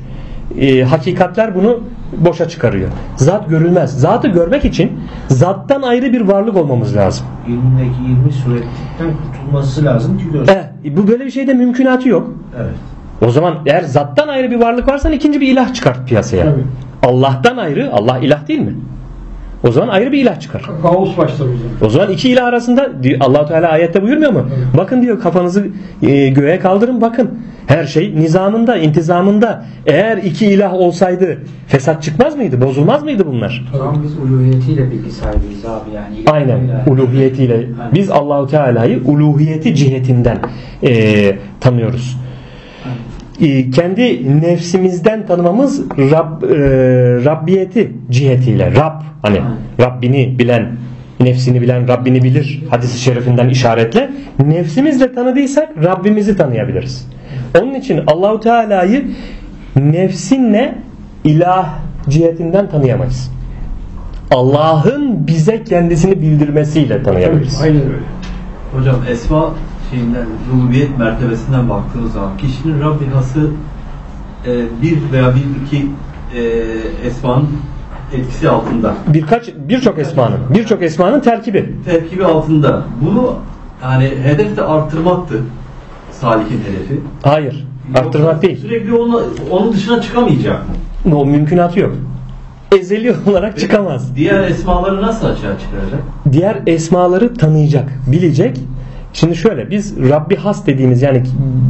Speaker 1: Ee, hakikatler bunu boşa çıkarıyor. Zat görülmez. Zatı görmek için zattan ayrı bir varlık olmamız lazım.
Speaker 5: İlmindeki ilmi suretlikten kurtulması lazım ki görsün.
Speaker 1: Eh, bu böyle bir şeyde mümkünatı yok.
Speaker 5: Evet.
Speaker 1: O zaman eğer zattan ayrı bir varlık varsa ikinci bir ilah çıkart piyasaya.
Speaker 3: Tabii.
Speaker 1: Allah'tan ayrı, Allah ilah değil mi? O zaman ayrı bir ilah çıkar.
Speaker 3: Kaos başlar hocam.
Speaker 1: O zaman iki ilah arasında Allah Teala ayette buyurmuyor mu? Bakın diyor kafanızı e, göğe kaldırın bakın. Her şey nizamında, intizamında. Eğer iki ilah olsaydı fesat çıkmaz mıydı? Bozulmaz mıydı bunlar?
Speaker 2: Tamam biz uluhiyetiyle bilgi sahibiyiz abi yani.
Speaker 1: Aynen. Uluhiyetiyle. Biz Allahu Teala'yı uluhiyeti cihetinden e, tanıyoruz. E, kendi nefsimizden tanımamız Rab, e, Rabbiyeti cihetiyle. Rab hani Rabbini bilen nefsini bilen Rabbini bilir hadisi şerifinden işaretle nefsimizle tanıdıysak Rabbimizi tanıyabiliriz. Onun için Allahu Teala'yı nefsinle ilah cihetinden tanıyamayız. Allah'ın bize kendisini bildirmesiyle tanıyabiliriz.
Speaker 3: Aynen öyle.
Speaker 4: Hocam esma şeyinden, rububiyet mertebesinden baktığımız zaman kişinin Rabbi hası e, bir veya bir iki e, esmanın etkisi altında.
Speaker 1: Birkaç birçok esmanın, birçok esmanın terkibi.
Speaker 4: Terkibi altında. Bunu yani hedef de arttırmaktı. Salik'in hedefi.
Speaker 1: Hayır, arttırmak değil.
Speaker 4: Sürekli onu, onun dışına çıkamayacak mı?
Speaker 1: O mümkünatı yok. Ezeli olarak çıkamaz.
Speaker 4: Diğer esmaları nasıl açığa çıkaracak?
Speaker 1: Diğer esmaları tanıyacak, bilecek. Şimdi şöyle biz Rabbi has dediğimiz yani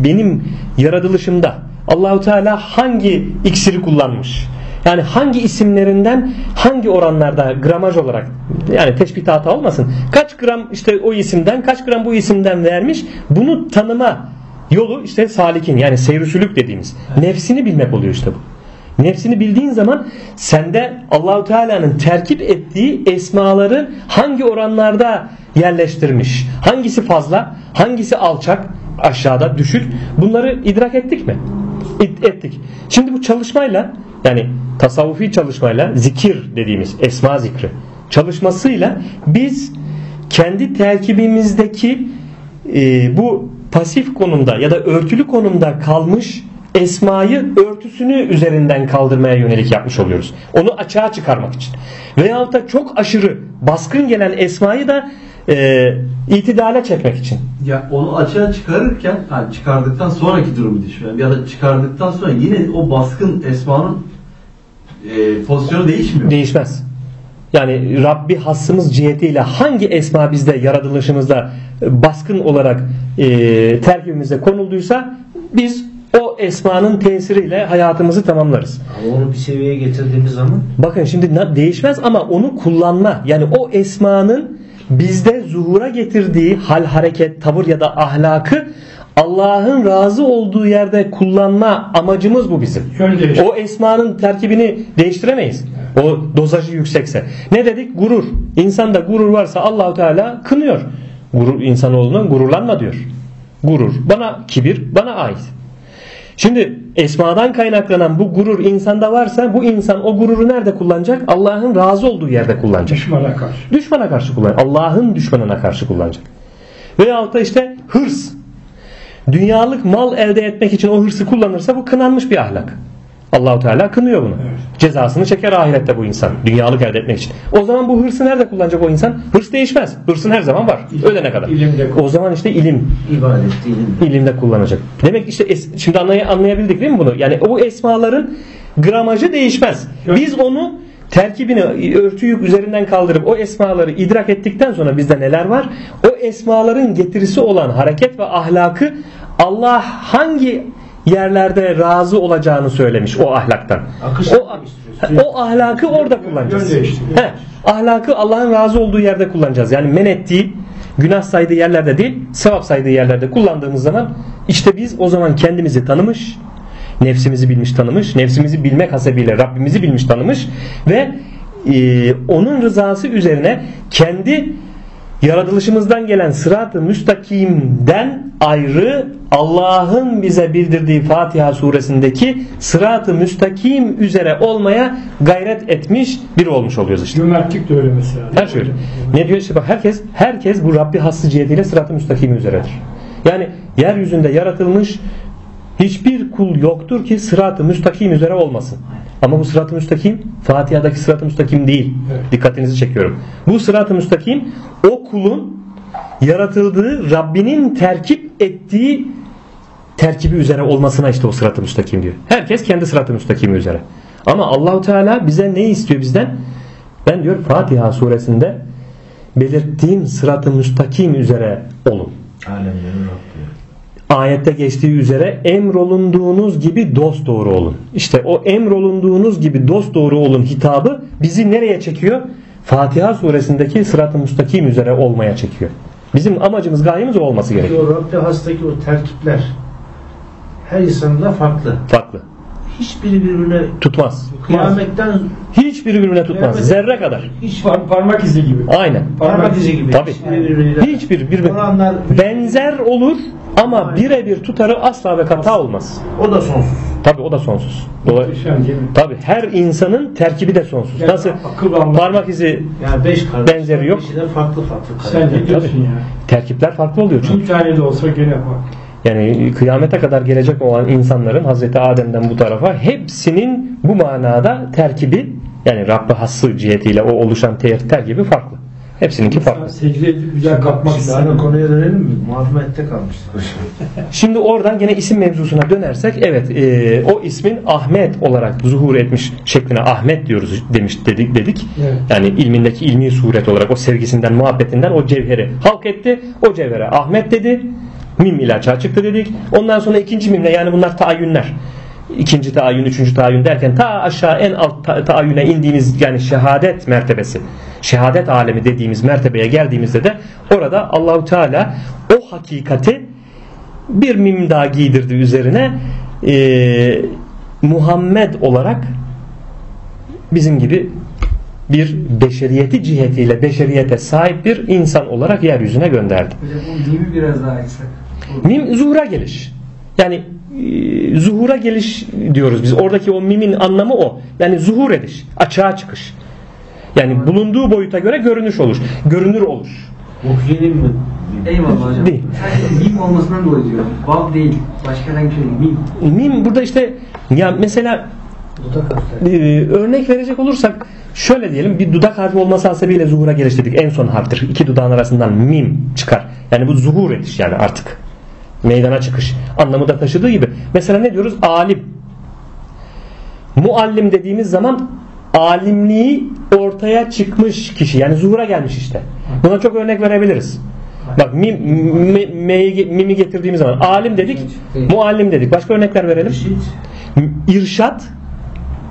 Speaker 1: benim yaratılışımda Allahu Teala hangi iksiri kullanmış? Yani hangi isimlerinden hangi oranlarda gramaj olarak yani teşbih hata olmasın. Kaç gram işte o isimden kaç gram bu isimden vermiş bunu tanıma yolu işte salikin yani seyrüsülük dediğimiz. Nefsini bilmek oluyor işte bu. Nefsini bildiğin zaman sende Allahu Teala'nın terkip ettiği esmaları hangi oranlarda yerleştirmiş? Hangisi fazla? Hangisi alçak? Aşağıda, düşük? Bunları idrak ettik mi? İt- ettik. Şimdi bu çalışmayla yani tasavvufi çalışmayla zikir dediğimiz esma zikri çalışmasıyla biz kendi terkibimizdeki e, bu pasif konumda ya da örtülü konumda kalmış esmayı örtüsünü üzerinden kaldırmaya yönelik yapmış oluyoruz. Onu açığa çıkarmak için. Veyahut da çok aşırı baskın gelen esmayı da e, itidale çekmek için.
Speaker 4: Ya onu açığa çıkarırken, yani çıkardıktan sonraki durumu düşünüyorum. Ya da çıkardıktan sonra yine o baskın esmanın e, pozisyonu değişmiyor.
Speaker 1: Değişmez. Yani Rabbi hassımız cihetiyle hangi esma bizde yaratılışımızda baskın olarak e, terkibimize konulduysa biz o esmanın tesiriyle hayatımızı tamamlarız.
Speaker 5: Ama onu bir seviyeye getirdiğimiz zaman
Speaker 1: Bakın şimdi değişmez ama onu kullanma yani o esmanın bizde zuhura getirdiği hal hareket tavır ya da ahlakı Allah'ın razı olduğu yerde kullanma amacımız bu bizim. O esmanın terkibini değiştiremeyiz. O dozajı yüksekse. Ne dedik? Gurur. İnsanda gurur varsa Allahu Teala kınıyor. Gurur insanoğluna gururlanma diyor. Gurur. Bana kibir bana ait. Şimdi esmadan kaynaklanan bu gurur insanda varsa bu insan o gururu nerede kullanacak? Allah'ın razı olduğu yerde kullanacak.
Speaker 3: Düşmana karşı.
Speaker 1: Düşmana karşı kullanacak. Allah'ın düşmanına karşı kullanacak. Veyahut da işte hırs. Dünyalık mal elde etmek için o hırsı kullanırsa bu kınanmış bir ahlak. Allahu Teala kınıyor bunu. Cezasını çeker ahirette bu insan. Dünyalık elde etmek için. O zaman bu hırsı nerede kullanacak o insan? Hırs değişmez. Hırsın her zaman var. Ölene kadar.
Speaker 3: İlimde.
Speaker 1: O zaman işte ilim
Speaker 5: ibadet değil.
Speaker 1: ilimde kullanacak. Demek işte es- şimdi anlay- anlayabildik değil mi bunu? Yani o esmaların gramajı değişmez. Biz onu terkibini örtüyü üzerinden kaldırıp o esmaları idrak ettikten sonra bizde neler var? O esmaların getirisi olan hareket ve ahlakı Allah hangi yerlerde razı olacağını söylemiş o ahlaktan.
Speaker 5: Akış
Speaker 1: O, o ahlakı orada kullanacağız. He, ahlakı Allah'ın razı olduğu yerde kullanacağız. Yani men ettiği, günah saydığı yerlerde değil, sevap saydığı yerlerde kullandığımız zaman işte biz o zaman kendimizi tanımış, nefsimizi bilmiş tanımış, nefsimizi bilmek hasebiyle Rabbimizi bilmiş tanımış ve e, onun rızası üzerine kendi yaratılışımızdan gelen sırat-ı müstakimden ayrı Allah'ın bize bildirdiği Fatiha suresindeki sırat-ı müstakim üzere olmaya gayret etmiş biri olmuş oluyoruz işte.
Speaker 3: Cömertlik de öyle mesela.
Speaker 1: Her şey öyle. Ne diyor işte bak herkes herkes bu Rabbi hassı cihetiyle sırat-ı müstakim üzeredir. Yani yeryüzünde yaratılmış hiçbir kul yoktur ki sırat-ı müstakim üzere olmasın. Ama bu sırat-ı müstakim Fatiha'daki sırat-ı müstakim değil.
Speaker 3: Evet.
Speaker 1: Dikkatinizi çekiyorum. Bu sırat-ı müstakim o kulun yaratıldığı Rabbinin terkip ettiği terkibi üzere olmasına işte o sırat-ı müstakim diyor. Herkes kendi sırat-ı müstakimi üzere. Ama Allahu Teala bize ne istiyor bizden? Ben diyor Fatiha suresinde belirttiğim sırat-ı müstakim üzere olun.
Speaker 5: Alemlerin Rabbi.
Speaker 1: Ayette geçtiği üzere emrolunduğunuz gibi dost doğru olun. İşte o emrolunduğunuz gibi dost doğru olun hitabı bizi nereye çekiyor? Fatiha suresindeki sırat-ı müstakim üzere olmaya çekiyor. Bizim amacımız gayemiz o olması gerekiyor.
Speaker 5: Rabbi hastaki o terkipler her insanda farklı.
Speaker 1: Farklı.
Speaker 5: Hiçbiri birbirine
Speaker 1: Tutmaz.
Speaker 5: kıyametten
Speaker 1: Hiçbiri birbirine tutmaz. Zerre kadar.
Speaker 5: hiç
Speaker 3: Par- parmak izi gibi.
Speaker 1: Aynen.
Speaker 5: parmak izi gibi.
Speaker 1: Tabii. Hiçbir birbirine
Speaker 5: Olanlar
Speaker 1: benzer olur ama birebir tutarı asla ve kata olmaz.
Speaker 5: o da sonsuz.
Speaker 1: Tabi o da sonsuz. Dolayı
Speaker 3: Muhteşem değil mi?
Speaker 1: Tabi her insanın terkibi de sonsuz.
Speaker 3: Yani
Speaker 1: Nasıl parmak izi
Speaker 5: Yani beş kardeş.
Speaker 1: Benzeri yok.
Speaker 5: Farklı farklı
Speaker 3: Sen ne diyorsun ya?
Speaker 1: terkipler farklı oluyor çünkü.
Speaker 3: Bir tane de olsa gene bak.
Speaker 1: Yani kıyamete kadar gelecek olan insanların Hazreti Adem'den bu tarafa hepsinin bu manada terkibi yani Rabbı hası cihetiyle o oluşan ter, terkibi farklı. Hepsininki farklı.
Speaker 3: Secde edip güzel kalkmak
Speaker 5: Şimdi ana
Speaker 3: lazım.
Speaker 5: konuya dönelim mi? Muhammed'de kalmıştık hocam.
Speaker 1: Şimdi oradan gene isim mevzusuna dönersek evet e, o ismin Ahmet olarak zuhur etmiş şekline Ahmet diyoruz demiş dedik dedik.
Speaker 3: Evet.
Speaker 1: Yani ilmindeki ilmi suret olarak o sevgisinden muhabbetinden o cevheri halk etti. O cevhere Ahmet dedi. Mim ile açığa çıktı dedik. Ondan sonra ikinci mimle yani bunlar taayyünler. İkinci taayyün, üçüncü taayyün derken ta aşağı en alt ta- taayyüne indiğimiz yani şehadet mertebesi. Şehadet alemi dediğimiz mertebeye geldiğimizde de orada Allahu Teala o hakikati bir mim daha giydirdi üzerine Ee, Muhammed olarak bizim gibi bir beşeriyeti cihetiyle beşeriyete sahip bir insan olarak yeryüzüne gönderdi.
Speaker 6: Hocam o mimi biraz daha açsak.
Speaker 1: Mim zuhura geliş. Yani e, zuhura geliş diyoruz biz. Oradaki o mimin anlamı o. Yani zuhur ediş, açığa çıkış. Yani bulunduğu boyuta göre görünüş olur. Görünür olur.
Speaker 5: Muhyiddin mi?
Speaker 6: Eyvallah hocam.
Speaker 1: Değil.
Speaker 6: Sadece mim olmasından dolayı diyorum. Vav değil. Başka herhangi bir şey değil. Mim.
Speaker 1: Mim burada işte ya mesela e, örnek verecek olursak şöyle diyelim bir dudak harfi olması hasebiyle zuhura geliş dedik. En son harftir. İki dudağın arasından mim çıkar. Yani bu zuhur ediş yani artık. Meydana çıkış. Anlamı da taşıdığı gibi. Mesela ne diyoruz? Alim. Muallim dediğimiz zaman alimliği ortaya çıkmış kişi. Yani zuhura gelmiş işte. Buna çok örnek verebiliriz. Bak mim, mi- me'yi- mimi getirdiğimiz zaman alim dedik, muallim dedik. Başka örnekler verelim. İrşat,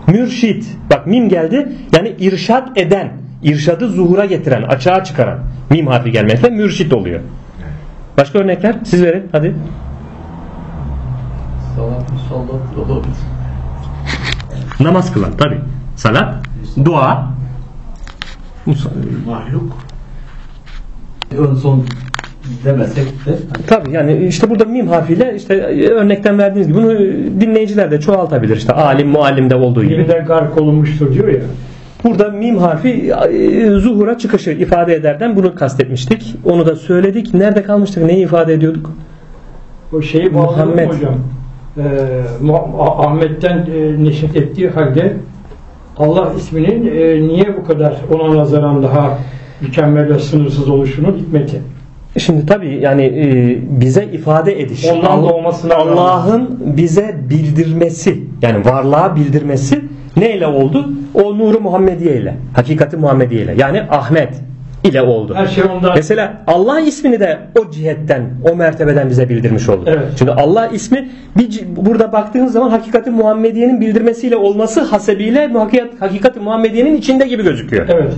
Speaker 1: mürşit. Bak mim geldi. Yani irşat eden, irşadı zuhura getiren, açığa çıkaran. Mim harfi gelmekle mürşit oluyor. Başka örnekler? Siz verin hadi.
Speaker 4: Salat, musallat olabilir.
Speaker 1: Namaz kılan tabi. Salat, dua.
Speaker 5: Mahluk.
Speaker 4: Ön son demesek de
Speaker 1: Tabi yani işte burada mim harfiyle işte örnekten verdiğiniz gibi bunu dinleyiciler de çoğaltabilir. İşte alim muallimde olduğu gibi.
Speaker 3: Birinde gark olunmuştur diyor ya.
Speaker 1: Burada mim harfi e, zuhura çıkışı ifade ederden bunu kastetmiştik. Onu da söyledik. Nerede kalmıştık? Neyi ifade ediyorduk?
Speaker 3: O şeyi
Speaker 1: Muhammed.
Speaker 3: hocam. Ee, Ah- Ahmet'ten e, neşet ettiği halde Allah isminin e, niye bu kadar ona nazaran daha mükemmel ve sınırsız oluşunun hikmeti.
Speaker 1: Şimdi tabii yani e, bize ifade ediş. Allah'ın bize bildirmesi yani varlığa bildirmesi neyle oldu? O nuru Muhammediye ile. Hakikati Muhammediye ile. Yani Ahmet ile oldu.
Speaker 3: Her şey ondan.
Speaker 1: Mesela Allah ismini de o cihetten, o mertebeden bize bildirmiş oldu.
Speaker 3: Evet.
Speaker 1: Şimdi Allah ismi bir, burada baktığınız zaman hakikati Muhammediye'nin bildirmesiyle olması hasebiyle hakikat, hakikati Muhammediye'nin içinde gibi gözüküyor.
Speaker 3: Evet.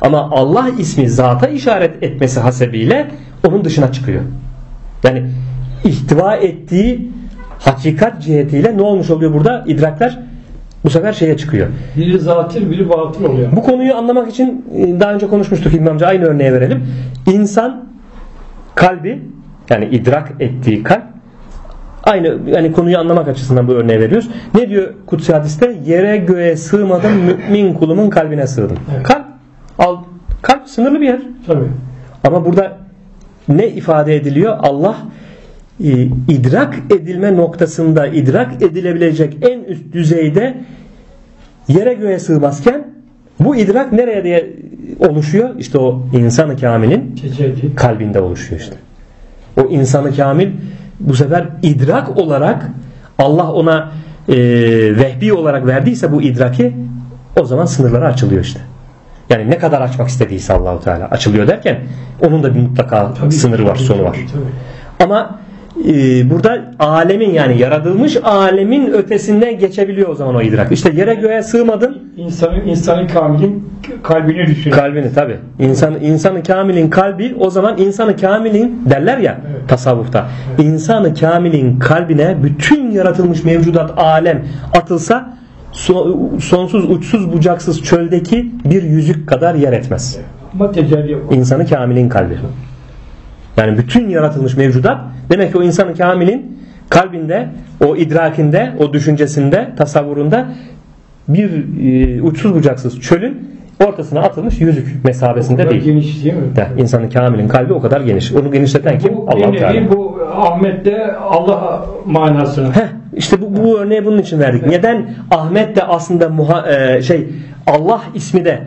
Speaker 1: Ama Allah ismi zata işaret etmesi hasebiyle onun dışına çıkıyor. Yani ihtiva ettiği hakikat cihetiyle ne olmuş oluyor burada? İdrakler Bu sefer şeye çıkıyor.
Speaker 3: Biri zatır, biri batıl oluyor.
Speaker 1: Bu konuyu anlamak için e, daha önce konuşmuştuk İlmi amca aynı örneği verelim. İnsan kalbi yani idrak ettiği kalp aynı yani konuyu anlamak açısından bu örneği veriyoruz. Ne diyor kutsi hadiste? Yere göğe sığmadım mümin kulumun kalbine sığdım.
Speaker 3: Evet.
Speaker 1: Kalp al kalp sınırlı bir yer.
Speaker 3: Tabii.
Speaker 1: Ama burada ne ifade ediliyor? Allah idrak edilme noktasında idrak edilebilecek en üst düzeyde yere göğe sığmazken bu idrak nereye diye oluşuyor? İşte o insanı kamilin kalbinde oluşuyor işte. O insanı kamil bu sefer idrak olarak Allah ona e, vehbi olarak verdiyse bu idraki o zaman sınırları açılıyor işte. Yani ne kadar açmak istediyse Allahu Teala açılıyor derken onun da bir mutlaka
Speaker 3: Tabii,
Speaker 1: sınırı var,
Speaker 3: tabii,
Speaker 1: sonu var.
Speaker 3: tabii.
Speaker 1: Ama e, burada alemin yani yaratılmış alemin ötesinde geçebiliyor o zaman o idrak. İşte yere göğe sığmadın
Speaker 3: İnsanın, insanın kamilin kalbini düşün.
Speaker 1: kalbini tabi. İnsan insanı kamilin kalbi o zaman insanı kamilin derler ya
Speaker 3: Evet.
Speaker 1: tasavvufta. İnsanı kamilin kalbine bütün yaratılmış mevcudat alem atılsa so- sonsuz uçsuz bucaksız çöldeki bir yüzük kadar yer etmez.
Speaker 3: Ama tecelli yok.
Speaker 1: İnsanı kamilin kalbi. Yani bütün yaratılmış mevcudat demek ki o insanı kamilin kalbinde, o idrakinde, o düşüncesinde, tasavvurunda bir e, uçsuz bucaksız çölün ortasına atılmış yüzük mesabesinde
Speaker 3: O kadar
Speaker 1: değil.
Speaker 3: Geniş değil mi?
Speaker 1: De, insanın kamilin kalbi o kadar geniş. Onu genişleten kim? Allah Teala.
Speaker 3: bu Ahmet de Allah manasına.
Speaker 1: Heh, işte bu, bu örneği bunun için verdik. Neden Ahmet de aslında muha, e, şey Allah ismi de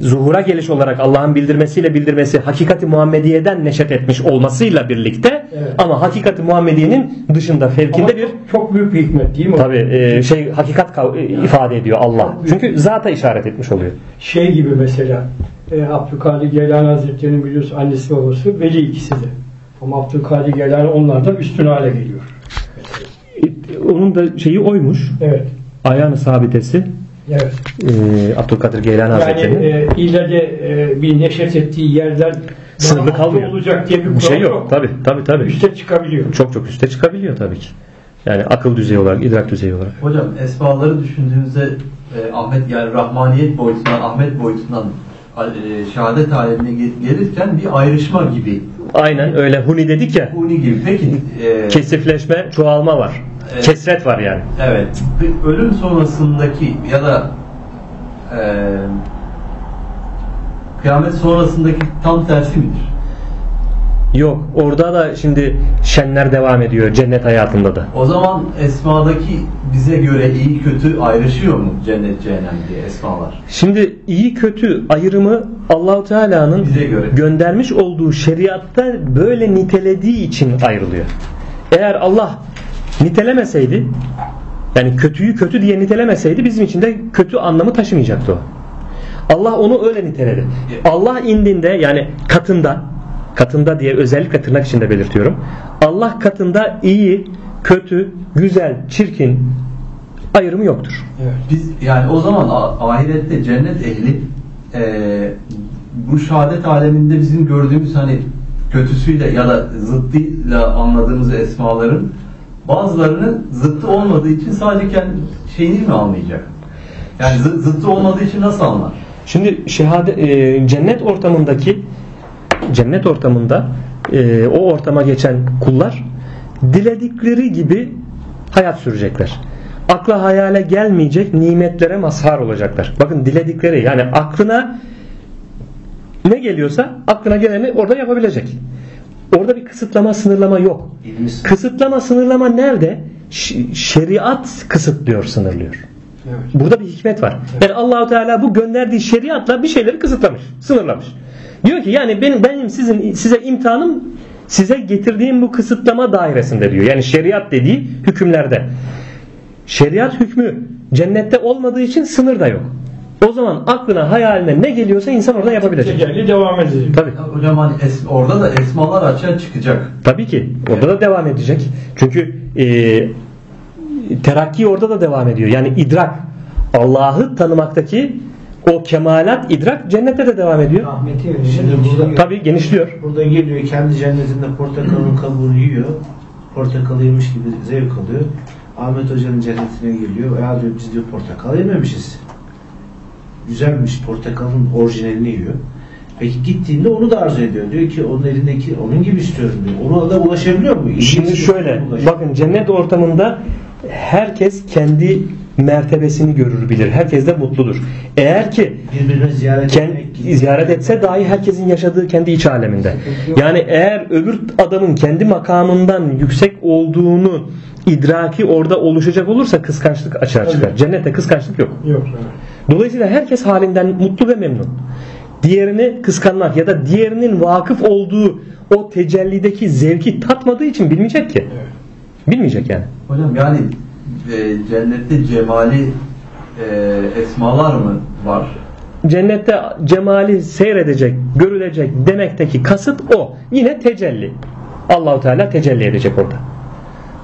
Speaker 1: zuhura geliş olarak Allah'ın bildirmesiyle bildirmesi hakikati Muhammediye'den neşet etmiş olmasıyla birlikte
Speaker 3: Evet.
Speaker 1: ama hakikati Muhammediye'nin dışında
Speaker 3: Ama
Speaker 1: fevkinde bir
Speaker 3: çok, büyük bir hikmet değil mi?
Speaker 1: tabi e, şey hakikat e, ifade ediyor Allah. Çünkü zata işaret etmiş oluyor.
Speaker 3: Şey gibi mesela e, Abdülkadir Geylani Hazretleri'nin biliyorsun annesi babası veli ikisi de. Ama Abdülkadir Geylani onlardan üstün hale geliyor.
Speaker 1: E, Onun da şeyi oymuş.
Speaker 3: Evet.
Speaker 1: Ayağını sabitesi
Speaker 3: Evet.
Speaker 1: e, Abdülkadir Geylani
Speaker 3: Yani
Speaker 1: Hazretleri'nin.
Speaker 3: e, ille de e, bir neşet ettiği yerden
Speaker 1: Sınırlı kalmıyor.
Speaker 3: olacak diye bir
Speaker 1: bir şey
Speaker 3: kural
Speaker 1: yok. Tabi tabi tabi.
Speaker 3: Üste çıkabiliyor.
Speaker 1: Çok çok üste çıkabiliyor tabii ki. Yani akıl düzeyi olarak, idrak düzeyi olarak.
Speaker 4: Hocam esmaları düşündüğümüzde e, Ahmet yani Rahmaniyet boyutundan, Ahmet boyutundan şehadet alemine ge- gelirken bir ayrışma gibi.
Speaker 1: Aynen öyle Huni dedik ya.
Speaker 4: Huni gibi. Peki e,
Speaker 1: Kesifleşme, çoğalma var.
Speaker 4: Evet.
Speaker 1: Kesret var yani.
Speaker 4: evet. Ölüm sonrasındaki ya da e, kıyamet sonrasındaki tam tersi midir?
Speaker 1: Yok orada da şimdi şenler devam ediyor cennet hayatında da.
Speaker 4: O zaman esmadaki bize göre iyi kötü ayrışıyor mu cennet cehennem diye esmalar?
Speaker 1: Şimdi iyi kötü ayrımı Allahu Teala'nın göndermiş olduğu şeriatta böyle nitelediği için ayrılıyor. Eğer Allah nitelemeseydi yani kötüyü kötü diye nitelemeseydi bizim için de kötü anlamı taşımayacaktı o. Allah onu öyle niteledi. Allah indinde yani katında katında diye özellikle tırnak içinde belirtiyorum. Allah katında iyi, kötü, güzel, çirkin ayrımı yoktur.
Speaker 3: Evet.
Speaker 4: Biz yani o zaman ahirette cennet ehli e, bu şehadet aleminde bizim gördüğümüz hani kötüsüyle ya da zıttıyla anladığımız esmaların bazılarının zıttı olmadığı için sadece kendi şeyini mi anlayacak? Yani zı- zıttı olmadığı için nasıl anlar?
Speaker 1: Şimdi şehadet e, cennet ortamındaki cennet ortamında e, o ortama geçen kullar diledikleri gibi hayat sürecekler. Akla hayale gelmeyecek nimetlere mazhar olacaklar. Bakın diledikleri yani aklına ne geliyorsa aklına geleni orada yapabilecek. Orada bir kısıtlama sınırlama yok. Kısıtlama sınırlama nerede? Ş- şeriat kısıtlıyor sınırlıyor.
Speaker 3: Evet.
Speaker 1: Burada bir hikmet var. Yani Allahu Teala bu gönderdiği şeriatla bir şeyleri kısıtlamış, sınırlamış. Diyor ki yani benim benim sizin size imtihanım size getirdiğim bu kısıtlama dairesinde diyor. Yani şeriat dediği hükümlerde. Şeriat hükmü cennette olmadığı için sınır da yok. O zaman aklına hayaline ne geliyorsa insan orada yapabilecek.
Speaker 3: Tecelli devam edecek.
Speaker 1: Tabii.
Speaker 4: Ya Hocam hani es- orada da esmalar açığa çıkacak.
Speaker 1: Tabii ki. Orada da devam edecek. Çünkü e, terakki orada da devam ediyor. Yani idrak. Allah'ı tanımaktaki o kemalat idrak cennette de devam ediyor.
Speaker 6: Rahmeti
Speaker 5: Şimdi
Speaker 6: yönünde
Speaker 5: burada-
Speaker 1: Tabii genişliyor.
Speaker 5: Burada geliyor kendi cennetinde portakalın kabuğunu yiyor. Portakal yemiş gibi zevk alıyor. Ahmet Hoca'nın cennetine geliyor. Ya diyor biz diyor portakal yememişiz. Güzelmiş portakalın orijinalini yiyor. Peki gittiğinde onu da arzu ediyor. Diyor ki onun elindeki onun gibi istiyorum diyor. Ona da ulaşabiliyor mu? İlginç
Speaker 1: Şimdi şöyle bakın cennet ortamında herkes kendi mertebesini görür bilir. Herkes de mutludur. Eğer ki
Speaker 5: birbirine ziyaret
Speaker 1: kend, ziyaret etse dahi herkesin yaşadığı kendi iç aleminde. Yani eğer öbür adamın kendi makamından yüksek olduğunu idraki orada oluşacak olursa kıskançlık açığa çıkar. Cennette kıskançlık yok.
Speaker 3: Yok. evet.
Speaker 1: Dolayısıyla herkes halinden mutlu ve memnun. Diğerini kıskanmak ya da diğerinin vakıf olduğu o tecellideki zevki tatmadığı için bilmeyecek ki. Bilmeyecek yani.
Speaker 4: Hocam yani e, cennette cemali e, esmalar mı var?
Speaker 1: Cennette cemali seyredecek, görülecek demekteki kasıt o. Yine tecelli. Allahu Teala tecelli edecek orada.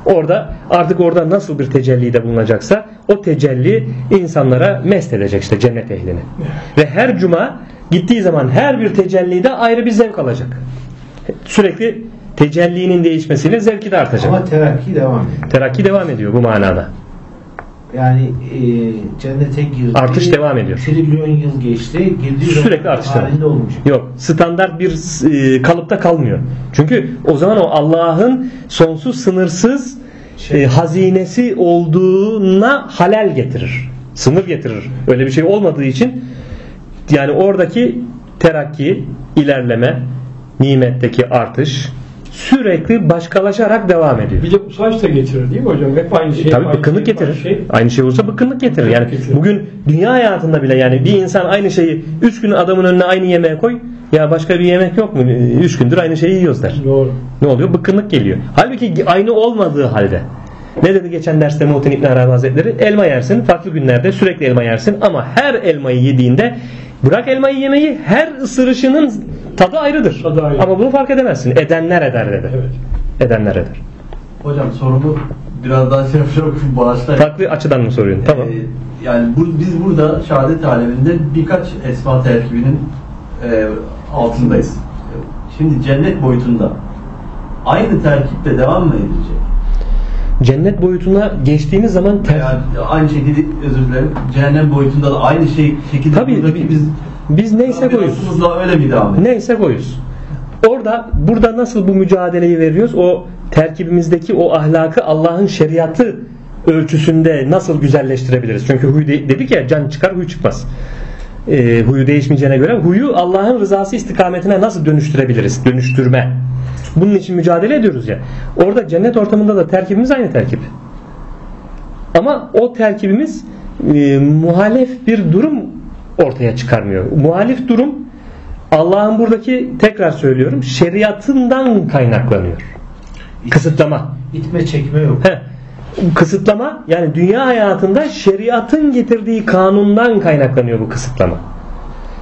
Speaker 1: Orada artık orada nasıl bir tecellide bulunacaksa o tecelli insanlara mest edecek işte cennet ehlini. Ve her cuma gittiği zaman her bir tecellide ayrı bir zevk alacak. Sürekli tecellinin değişmesiyle zevki de artacak.
Speaker 5: Ama terakki devam ediyor.
Speaker 1: Terakki devam ediyor bu manada.
Speaker 5: Yani e, cennete girdi.
Speaker 1: Artış devam ediyor.
Speaker 5: Trilyon yıl geçti. Girdiği
Speaker 1: Sürekli artış
Speaker 5: halinde olmayacak.
Speaker 1: Yok standart bir e, kalıpta kalmıyor. Çünkü o zaman o Allah'ın sonsuz sınırsız e, hazinesi olduğuna halel getirir. Sınır getirir. Öyle bir şey olmadığı için yani oradaki terakki, ilerleme, nimetteki artış sürekli başkalaşarak devam ediyor.
Speaker 3: Bir de usanç da getirir değil mi hocam? Hep aynı şey.
Speaker 1: Tabii
Speaker 3: aynı
Speaker 1: bıkkınlık
Speaker 3: şey,
Speaker 1: getirir.
Speaker 3: aynı Şey.
Speaker 1: Aynı şey olursa bıkkınlık getirir. Yani
Speaker 3: Getirir.
Speaker 1: bugün dünya hayatında bile yani bir insan aynı şeyi 3 gün adamın önüne aynı yemeğe koy. Ya başka bir yemek yok mu? 3 gündür aynı şeyi yiyoruz der.
Speaker 3: Doğru.
Speaker 1: Ne oluyor? Bıkkınlık geliyor. Halbuki aynı olmadığı halde. Ne dedi geçen derste Muhittin İbn Arabi Hazretleri? Elma yersin farklı günlerde sürekli elma yersin ama her elmayı yediğinde bırak elmayı yemeyi her ısırışının tadı ayrıdır.
Speaker 3: Tadı ayrı.
Speaker 1: Ama bunu fark edemezsin. Edenler eder dedi.
Speaker 3: Evet.
Speaker 1: Edenler eder.
Speaker 4: Hocam sorumu biraz daha şey yapıyorum bağışlayın.
Speaker 1: Farklı açıdan mı soruyorsun? Tamam.
Speaker 4: Ee, yani bu, biz burada şehadet aleminde birkaç esma terkibinin e, altındayız. Şimdi cennet boyutunda aynı terkiple devam mı edilecek?
Speaker 1: Cennet boyutuna geçtiğimiz zaman ter-
Speaker 4: Yani aynı şekilde özür dilerim. Cehennem boyutunda da aynı şey şekilde
Speaker 1: Tabii,
Speaker 4: biz
Speaker 1: biz neyse koyuz.
Speaker 4: öyle mi devam?
Speaker 1: Neyse koyuz. Orada burada nasıl bu mücadeleyi veriyoruz? O terkibimizdeki o ahlakı Allah'ın şeriatı ölçüsünde nasıl güzelleştirebiliriz? Çünkü huy de- dedik ya can çıkar huy çıkmaz. Ee, huyu değişmeyeceğine göre huyu Allah'ın rızası istikametine nasıl dönüştürebiliriz? Dönüştürme. Bunun için mücadele ediyoruz ya. Orada cennet ortamında da terkibimiz aynı terkip. Ama o terkibimiz e, muhalef bir durum ortaya çıkarmıyor. Muhalif durum Allah'ın buradaki tekrar söylüyorum şeriatından kaynaklanıyor. Kısıtlama.
Speaker 5: İtme çekme yok.
Speaker 1: Heh. Kısıtlama yani dünya hayatında şeriatın getirdiği kanundan kaynaklanıyor bu kısıtlama.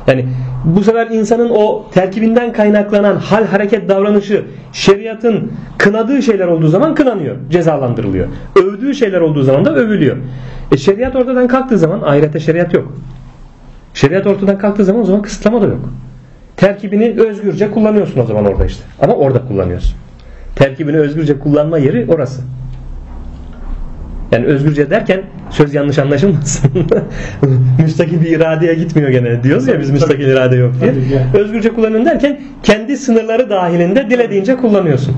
Speaker 1: Yani bu sefer insanın o terkibinden kaynaklanan hal, hareket, davranışı şeriatın kınadığı şeyler olduğu zaman kınanıyor, cezalandırılıyor. Övdüğü şeyler olduğu zaman da övülüyor. E şeriat ortadan kalktığı zaman ahirette şeriat yok. Şeriat ortadan kalktığı zaman o zaman kısıtlama da yok. Terkibini özgürce kullanıyorsun o zaman orada işte. Ama orada kullanıyorsun. Terkibini özgürce kullanma yeri orası. Yani özgürce derken söz yanlış anlaşılmasın. müstakil bir iradeye gitmiyor gene. Diyoruz ya biz müstakil irade yok diye. Özgürce kullanın derken kendi sınırları dahilinde dilediğince kullanıyorsun.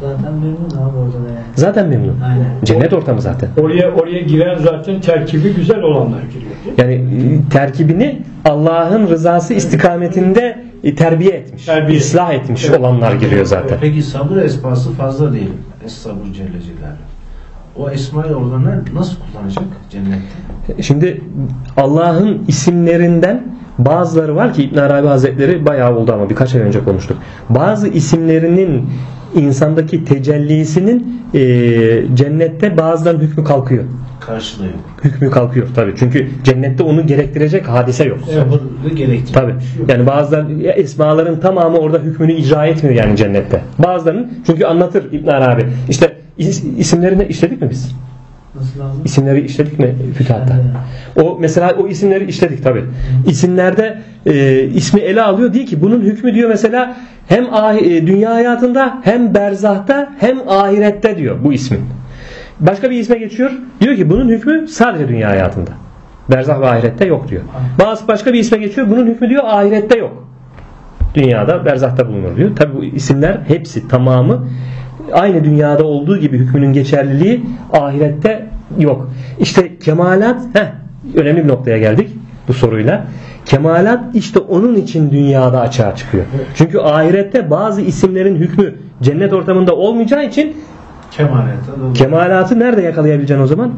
Speaker 2: Zaten memnun abi orada da yani.
Speaker 1: Zaten memnun.
Speaker 2: Aynen.
Speaker 1: Cennet ortamı zaten.
Speaker 3: Oraya oraya giren zaten terkibi güzel olanlar giriyor.
Speaker 1: Yani e, terkibini Allah'ın rızası istikametinde e, terbiye etmiş,
Speaker 3: Terbiye.
Speaker 1: ıslah etmiş
Speaker 3: Evet.
Speaker 1: olanlar giriyor zaten.
Speaker 5: Peki sabır esması fazla değil. Es-sabır Celle Celaluhu. O esmayı orada ne- nasıl kullanacak cennette?
Speaker 1: Şimdi Allah'ın isimlerinden bazıları var ki İbn Arabi Hazretleri bayağı oldu ama birkaç ay önce konuştuk. Bazı isimlerinin insandaki tecellisinin e, cennette bazılarının hükmü kalkıyor.
Speaker 5: Karşılığı yok.
Speaker 1: Hükmü kalkıyor tabii. Çünkü cennette onu gerektirecek hadise yok.
Speaker 5: Sabırlı gerektiriyor.
Speaker 1: Tabi. Yani bazıları ya esmaların tamamı orada hükmünü icra etmiyor yani cennette. Bazılarının çünkü anlatır İbn Arabi. İşte is- isimlerini işledik mi biz?
Speaker 2: Nasıl?
Speaker 1: İsimleri işledik mi fütuhatta? O mesela o isimleri işledik tabi. İsimlerde e, ismi ele alıyor diyor ki bunun hükmü diyor mesela hem ah- e, dünya hayatında hem berzahta hem ahirette diyor bu ismin. Başka bir isme geçiyor. Diyor ki bunun hükmü sadece dünya hayatında. Berzah ve ahirette yok diyor. Bazı başka bir isme geçiyor. Bunun hükmü diyor ahirette yok. Dünyada, berzahta bulunur diyor. Tabi bu isimler hepsi tamamı aynı dünyada olduğu gibi hükmünün geçerliliği ahirette yok. İşte kemalat, heh, önemli bir noktaya geldik bu soruyla. Kemalat işte onun için dünyada açığa çıkıyor. Çünkü ahirette bazı isimlerin hükmü cennet ortamında olmayacağı için
Speaker 5: Doğru.
Speaker 1: kemalatı nerede yakalayabileceksin o zaman?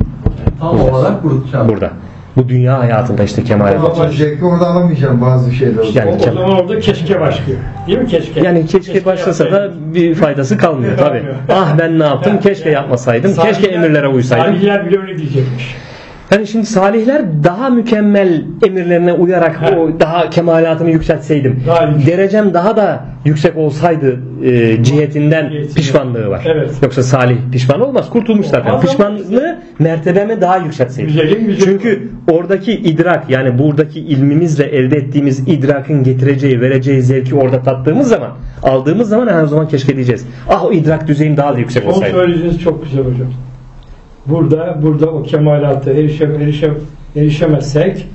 Speaker 4: Tam olarak burada.
Speaker 1: Burada. Bu dünya hayatında işte kemalat.
Speaker 7: Ama zevki orada alamayacağım bazı şeyler.
Speaker 1: Yani
Speaker 3: O, zaman orada keşke başlıyor. Değil mi keşke?
Speaker 1: Yani keşke başlasa da bir faydası kalmıyor tabi. Ah ben ne yaptım? Keşke yapmasaydım. Keşke emirlere uysaydım.
Speaker 3: Salihler bile öyle diyecekmiş.
Speaker 1: Yani şimdi salihler daha mükemmel emirlerine uyarak o daha kemalatını yükseltseydim.
Speaker 3: Daha.
Speaker 1: Derecem daha da yüksek olsaydı e, cihetinden
Speaker 3: Cihetinden.
Speaker 1: pişmanlığı var.
Speaker 3: Evet.
Speaker 1: Yoksa salih pişman olmaz. Kurtulmuş zaten.
Speaker 3: Olmaz
Speaker 1: Pişmanlığı mertebemi daha yükseltseydim.
Speaker 3: Güzelim.
Speaker 1: Çünkü oradaki idrak yani buradaki ilmimizle elde ettiğimiz idrakın getireceği, vereceği zevki orada tattığımız zaman, aldığımız zaman her zaman keşke diyeceğiz. Ah o idrak düzeyim daha da yüksek olsaydı.
Speaker 3: söylediğiniz çok güzel hocam. Burada burada o kemalata erişe, erişe, erişemezsek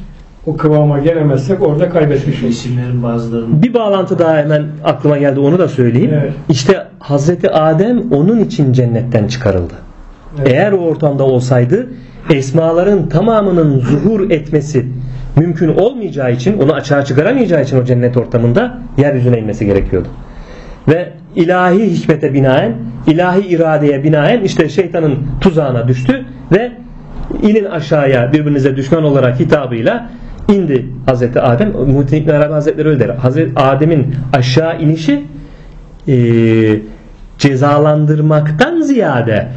Speaker 3: o kıvama gelemezsek orada kaybetmiş oluruz.
Speaker 5: İsimlerin bazılarının
Speaker 1: Bir bağlantı daha hemen aklıma geldi onu da söyleyeyim.
Speaker 3: Evet.
Speaker 1: İşte Hazreti Adem onun için cennetten çıkarıldı.
Speaker 3: Evet.
Speaker 1: Eğer o ortamda olsaydı esmaların tamamının zuhur etmesi mümkün olmayacağı için onu açığa çıkaramayacağı için o cennet ortamında yeryüzüne inmesi gerekiyordu. Ve ilahi hikmete binaen, ilahi iradeye binaen işte şeytanın tuzağına düştü ve inin aşağıya birbirinize düşman olarak hitabıyla indi Hazreti Adem. Muhittin İbn Arabi Hazretleri öyle der. Hazreti Adem'in aşağı inişi eee, cezalandırmaktan ziyade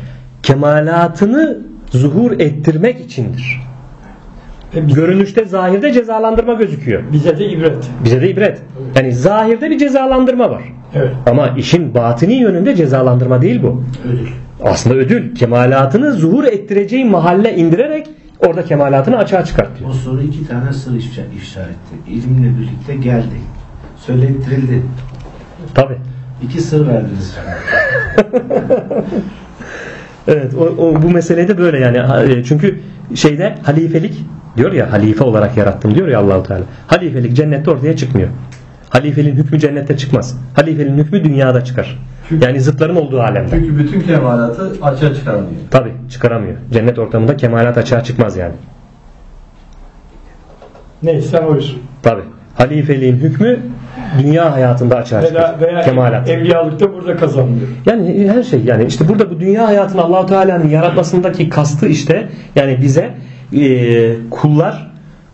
Speaker 1: kemalatını zuhur ettirmek içindir. Görünüşte zahirde cezalandırma gözüküyor.
Speaker 3: bize de ibret.
Speaker 1: Bize de ibret. Yani zahirde bir cezalandırma var.
Speaker 3: Evet.
Speaker 1: Ama işin batini yönünde cezalandırma değil bu.
Speaker 5: ödül.
Speaker 1: Aslında ödül. Kemalatını zuhur ettireceği mahalle indirerek orada kemalatını açığa çıkartıyor.
Speaker 5: O soru iki tane sır etti. İlimle birlikte geldi. Söylettirildi.
Speaker 1: Tabi.
Speaker 5: İki sır verdiniz.
Speaker 1: Evet o, o bu mesele de böyle yani e, çünkü şeyde halifelik diyor ya halife olarak yarattım diyor ya Allahu Teala. Halifelik cennette ortaya çıkmıyor. Halifeliğin hükmü cennette çıkmaz. Halifeliğin hükmü dünyada çıkar. Yani zıtların olduğu alemde.
Speaker 4: Çünkü bütün kemalatı açığa çıkaramıyor.
Speaker 1: Tabi çıkaramıyor. Cennet ortamında kemalat açığa çıkmaz yani.
Speaker 3: Neyse oysun.
Speaker 1: Tabi. Halifeliğin hükmü dünya hayatında açığa çıkar.
Speaker 3: Veya,
Speaker 1: Kemalat.
Speaker 3: evliyalıkta burada kazanılıyor.
Speaker 1: Yani her şey yani işte burada bu dünya hayatını Allahu Teala'nın yaratmasındaki kastı işte yani bize e, kullar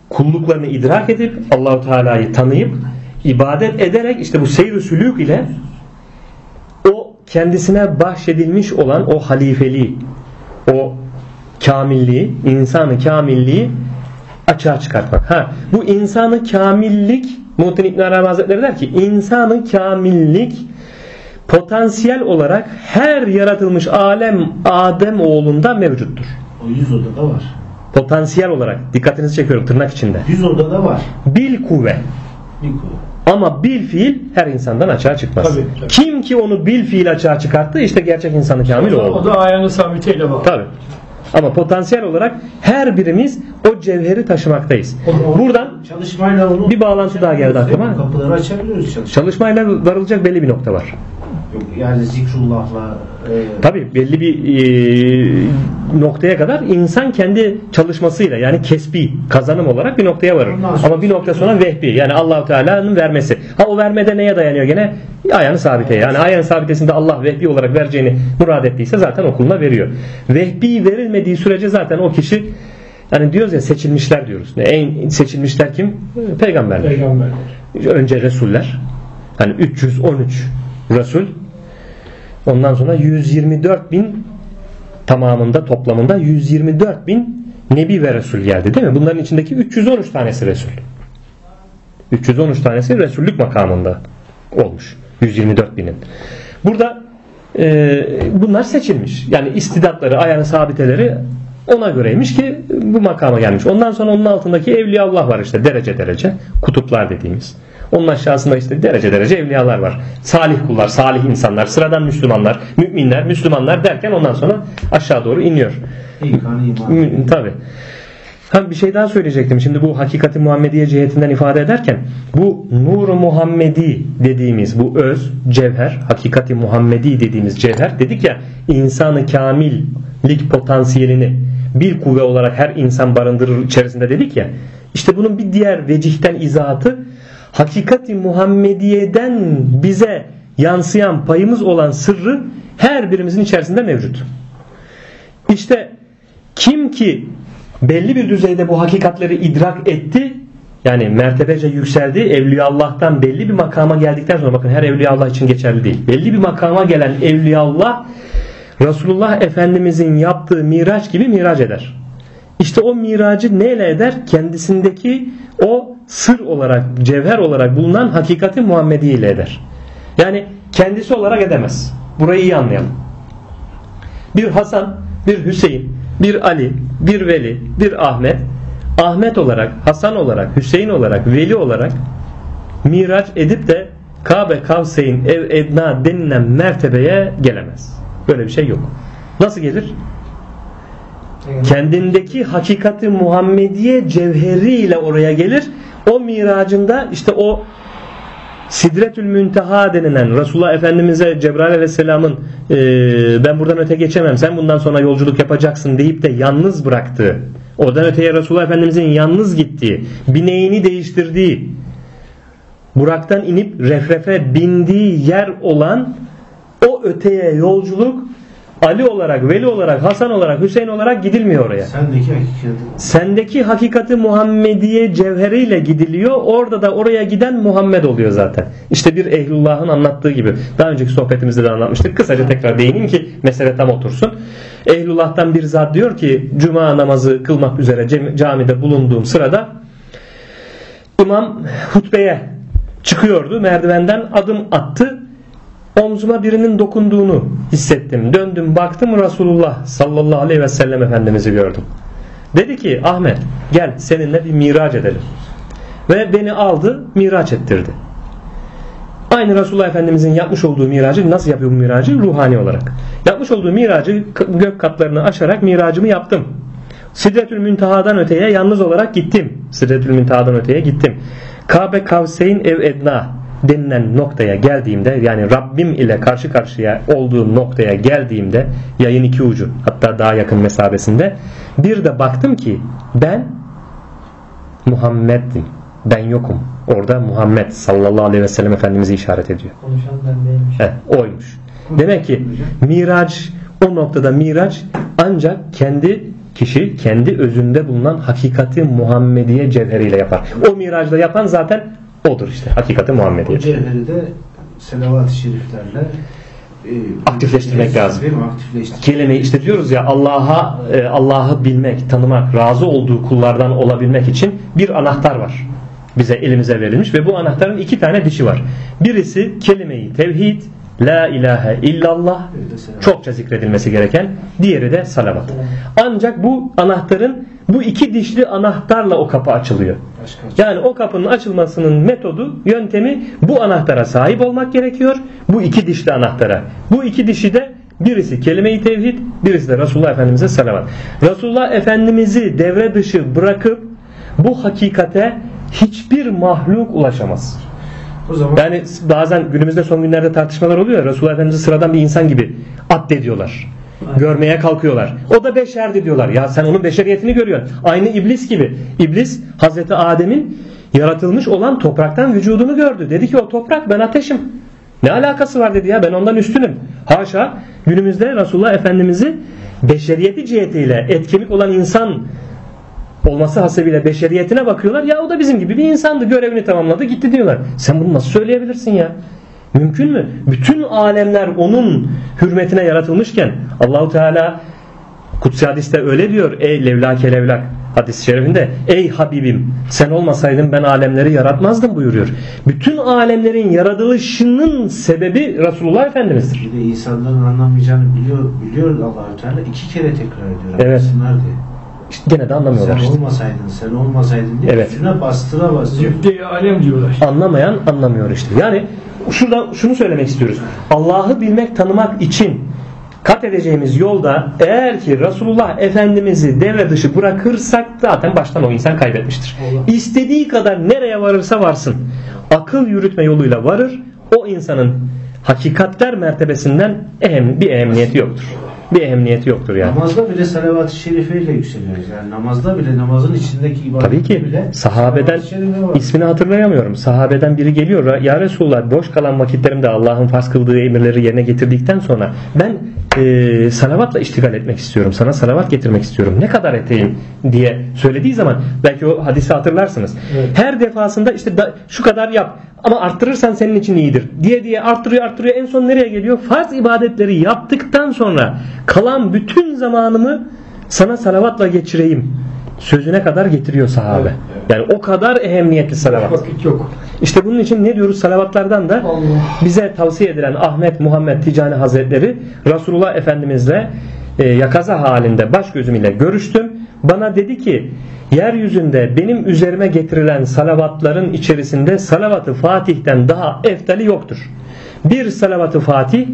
Speaker 1: kulluklarını idrak edip Allahu Teala'yı tanıyıp ibadet ederek işte bu seyr-i sülük ile o kendisine bahşedilmiş olan o halifeliği o kamilliği, insanı kamilliği açığa çıkartmak. Ha, bu insanı kamillik Muhittin İbn Arabi Hazretleri der ki insanı kamillik potansiyel olarak her yaratılmış alem Adem oğlunda mevcuttur.
Speaker 5: O yüz odada var.
Speaker 1: Potansiyel olarak dikkatinizi çekiyorum tırnak içinde.
Speaker 5: Yüz odada var.
Speaker 1: Bil kuvve
Speaker 5: Bir kulu.
Speaker 1: ama bil fiil her insandan açığa çıkmaz.
Speaker 3: Tabii, tabii.
Speaker 1: Kim ki onu bil fiil açığa çıkarttı işte gerçek insanı kamil
Speaker 3: O o da ayağını sabiteyle bak.
Speaker 1: Tabii. Ama potansiyel olarak her birimiz o cevheri taşımaktayız. Buradan
Speaker 5: Çalışmayla onu
Speaker 1: Bir bağlantı daha geldi aklıma.
Speaker 5: Kapıları açabiliyoruz çalışma.
Speaker 1: çalışmayla varılacak belli bir nokta var.
Speaker 5: Yok, yani zikrullahla e,
Speaker 1: Tabii belli bir e, noktaya kadar insan kendi çalışmasıyla yani kesbi kazanım olarak bir noktaya varır. Ama bir nokta sonra vehbi yani Allahu Teala'nın vermesi. Ha o vermede neye dayanıyor gene? Ayağını sabite. Yani ayağın sabitesinde Allah vehbi olarak vereceğini murad ettiyse zaten okuluna veriyor. Vehbi verilmediği sürece zaten o kişi yani diyoruz ya seçilmişler diyoruz. En seçilmişler kim? Peygamberler.
Speaker 3: Peygamber.
Speaker 1: Önce Resuller. Hani 313 Resul. Ondan sonra 124 bin tamamında toplamında 124 bin Nebi ve Resul geldi değil mi? Bunların içindeki 313 tanesi Resul. 313 tanesi Resullük makamında olmuş. 124 binin. Burada e, bunlar seçilmiş. Yani istidatları, ayağını sabiteleri ona göreymiş ki bu makama gelmiş. Ondan sonra onun altındaki Evliyaullah var işte derece derece. Kutuplar dediğimiz. Onun aşağısında işte derece derece evliyalar var. Salih kullar, salih insanlar, sıradan Müslümanlar, müminler, Müslümanlar derken ondan sonra aşağı doğru iniyor.
Speaker 5: İkan iman.
Speaker 1: Mü- Tabi. Ha bir şey daha söyleyecektim. Şimdi bu hakikati Muhammediye cihetinden ifade ederken bu nuru Muhammedi dediğimiz bu öz, cevher, hakikati Muhammedi dediğimiz cevher dedik ya insanı kamillik potansiyelini bir kuvve olarak her insan barındırır içerisinde dedik ya. İşte bunun bir diğer vecihten izahatı hakikati Muhammediye'den bize yansıyan payımız olan sırrı her birimizin içerisinde mevcut. İşte kim ki belli bir düzeyde bu hakikatleri idrak etti yani mertebece yükseldi Evliya Allah'tan belli bir makama geldikten sonra bakın her Evliya Allah için geçerli değil. Belli bir makama gelen Evliya Allah Resulullah Efendimizin yaptığı miraç gibi miraç eder. İşte o miracı neyle eder? Kendisindeki o sır olarak, cevher olarak bulunan hakikati Muhammedi ile eder. Yani kendisi olarak edemez. Burayı iyi anlayalım. Bir Hasan, bir Hüseyin, bir Ali, bir Veli, bir Ahmet, Ahmet olarak, Hasan olarak, Hüseyin olarak, Veli olarak miraç edip de Kabe Kavseyn Ev Edna denilen mertebeye gelemez. Böyle bir şey yok. Nasıl gelir? Kendindeki hakikati Muhammediye cevheriyle oraya gelir. Miracında işte o Sidretül Münteha denilen Resulullah Efendimiz'e Cebrail Aleyhisselam'ın e, ben buradan öte geçemem sen bundan sonra yolculuk yapacaksın deyip de yalnız bıraktığı oradan öteye Resulullah Efendimiz'in yalnız gittiği bineğini değiştirdiği Burak'tan inip refrefe bindiği yer olan o öteye yolculuk Ali olarak, Veli olarak, Hasan olarak, Hüseyin olarak gidilmiyor oraya.
Speaker 5: Sendeki hakikati.
Speaker 1: Sendeki hakikati Muhammediye cevheriyle gidiliyor. Orada da oraya giden Muhammed oluyor zaten. İşte bir ehlullahın anlattığı gibi. Daha önceki sohbetimizde de anlatmıştık. Kısaca tekrar değineyim ki mesele tam otursun. Ehlullah'tan bir zat diyor ki Cuma namazı kılmak üzere camide bulunduğum sırada imam hutbeye çıkıyordu. Merdivenden adım attı. Omzuma birinin dokunduğunu hissettim. Döndüm baktım Resulullah sallallahu aleyhi ve sellem Efendimiz'i gördüm. Dedi ki Ahmet gel seninle bir miraç edelim. Ve beni aldı miraç ettirdi. Aynı Resulullah Efendimizin yapmış olduğu miracı nasıl yapıyor bu miracı? Ruhani olarak. Yapmış olduğu miracı gök katlarını aşarak miracımı yaptım. Sidretül Münteha'dan öteye yalnız olarak gittim. Sidretül Münteha'dan öteye gittim. Kabe Kavseyn ev edna denilen noktaya geldiğimde yani Rabbim ile karşı karşıya olduğum noktaya geldiğimde yayın iki ucu hatta daha yakın mesabesinde bir de baktım ki ben Muhammed'im. Ben yokum. Orada Muhammed sallallahu aleyhi ve sellem Efendimiz'i işaret ediyor.
Speaker 2: Konuşan ben değilmiş.
Speaker 1: He, oymuş. Demek ki miraç o noktada miraç ancak kendi kişi kendi özünde bulunan hakikati Muhammediye cevheriyle yapar. O miracda yapan zaten odur işte hakikati
Speaker 5: O
Speaker 1: Muhammediye.
Speaker 5: cevheri de selavat-ı şeriflerle e,
Speaker 1: Aktifleştirmek lazım.
Speaker 5: Değil mi? Aktifleştir.
Speaker 1: Kelime işte diyoruz ya Allah'a e, Allah'ı bilmek, tanımak, razı olduğu kullardan olabilmek için bir anahtar var. Bize elimize verilmiş ve bu anahtarın iki tane dişi var. Birisi kelimeyi tevhid, la ilahe illallah çokça zikredilmesi gereken. Diğeri de salavat. Ancak bu anahtarın bu iki dişli anahtarla o kapı açılıyor.
Speaker 5: Başka
Speaker 1: Yani o kapının açılmasının metodu, yöntemi bu anahtara sahip olmak gerekiyor. Bu iki dişli anahtara. Bu iki dişi de birisi kelime-i tevhid, birisi de Resulullah Efendimiz'e salavat. Resulullah Efendimiz'i devre dışı bırakıp bu hakikate hiçbir mahluk ulaşamaz.
Speaker 5: O zaman
Speaker 1: Yani bazen günümüzde son günlerde tartışmalar oluyor. ya, Resulullah Efendimiz'i sıradan bir insan gibi addediyorlar. Görmeye kalkıyorlar. O da beşerdi diyorlar. Ya sen onun beşeriyetini görüyorsun. Aynı iblis gibi. İblis Hazreti Adem'in yaratılmış olan topraktan vücudunu gördü. Dedi ki o toprak ben ateşim. Ne alakası var dedi ya ben ondan üstünüm. Haşa günümüzde Resulullah Efendimiz'i beşeriyeti cihetiyle etkinlik olan insan olması hasebiyle beşeriyetine bakıyorlar. Ya o da bizim gibi bir insandı. Görevini tamamladı gitti diyorlar. Sen bunu nasıl söyleyebilirsin ya? Mümkün mü? Bütün alemler onun hürmetine yaratılmışken Allahu Teala Kutsi hadiste öyle diyor. Ey levlake levlak hadis-i şerifinde. Ey Habibim sen olmasaydın ben alemleri yaratmazdım buyuruyor. Bütün alemlerin yaratılışının sebebi Resulullah Efendimiz'dir.
Speaker 5: bir de insanların anlamayacağını biliyor biliyor Allahü Teala iki kere tekrar ediyor.
Speaker 1: Evet.
Speaker 5: Diye.
Speaker 1: İşte gene de anlamıyorlar
Speaker 5: Sen
Speaker 1: işte.
Speaker 5: olmasaydın, sen olmasaydın diye
Speaker 1: Evet.
Speaker 5: üstüne bastıra bastıra.
Speaker 3: Zübde-i alem diyorlar.
Speaker 1: Anlamayan anlamıyor işte. Yani şurada şunu söylemek istiyoruz. Allah'ı bilmek, tanımak için kat edeceğimiz yolda eğer ki Resulullah Efendimiz'i devre dışı bırakırsak zaten baştan o insan kaybetmiştir. İstediği kadar nereye varırsa varsın. Akıl yürütme yoluyla varır. O insanın hakikatler mertebesinden ehem, bir ehemmiyeti yoktur. Bir ehemmiyeti yoktur yani.
Speaker 5: Namazda bile salavat-ı şerifeyle yükseliyoruz. Yani namazda bile namazın içindeki ibadette
Speaker 1: Tabii ki
Speaker 5: bile
Speaker 1: sahabeden ismini hatırlayamıyorum. Sahabeden biri geliyor. Ya Resulullah boş kalan vakitlerimde Allah'ın farz kıldığı emirleri yerine getirdikten sonra ben e, salavatla iştigal etmek istiyorum. Sana salavat getirmek istiyorum. Ne kadar eteyim diye söylediği zaman belki o hadisi hatırlarsınız. Her defasında işte da- şu kadar yap ama arttırırsan senin için iyidir diye diye arttırıyor arttırıyor en son nereye geliyor? Farz ibadetleri yaptıktan sonra kalan bütün zamanımı sana salavatla geçireyim sözüne kadar getiriyor sahabe. Yani o kadar ehemmiyetli salavat.
Speaker 3: Vakit yok.
Speaker 1: İşte bunun için ne diyoruz salavatlardan da
Speaker 3: Allah.
Speaker 1: bize tavsiye edilen Ahmet Muhammed Ticani Hazretleri Resulullah Efendimizle e, yakaza halinde baş gözüm ile görüştüm. Bana dedi ki yeryüzünde benim üzerime getirilen salavatların içerisinde salavatı Fatih'ten daha eftali yoktur. Bir salavatı Fatih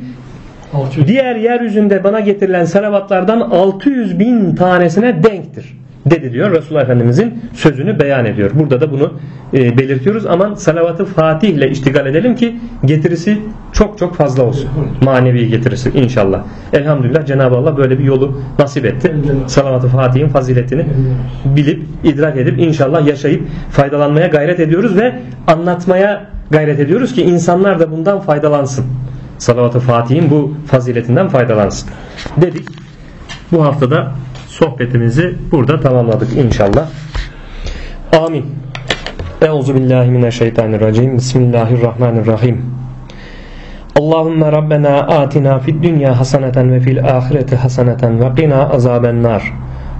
Speaker 1: diğer yeryüzünde bana getirilen salavatlardan 600 bin tanesine denktir dedi diyor Resulullah Efendimizin sözünü beyan ediyor. Burada da bunu e, belirtiyoruz. Aman salavatı Fatih ile iştigal edelim ki getirisi çok çok fazla olsun. Manevi getirisi inşallah. Elhamdülillah Cenab-ı Allah böyle bir yolu nasip etti. Salavatı Fatih'in faziletini bilip idrak edip inşallah yaşayıp faydalanmaya gayret ediyoruz ve anlatmaya gayret ediyoruz ki insanlar da bundan faydalansın. Salavat-ı Fatih'in bu faziletinden faydalansın. Dedik. Bu haftada sohbetimizi burada tamamladık inşallah. Amin. Euzu billahi mineşşeytanirracim. Bismillahirrahmanirrahim. Allahümme Rabbena atina fid dünya haseneten ve fil ahireti haseneten ve qina azaben nar.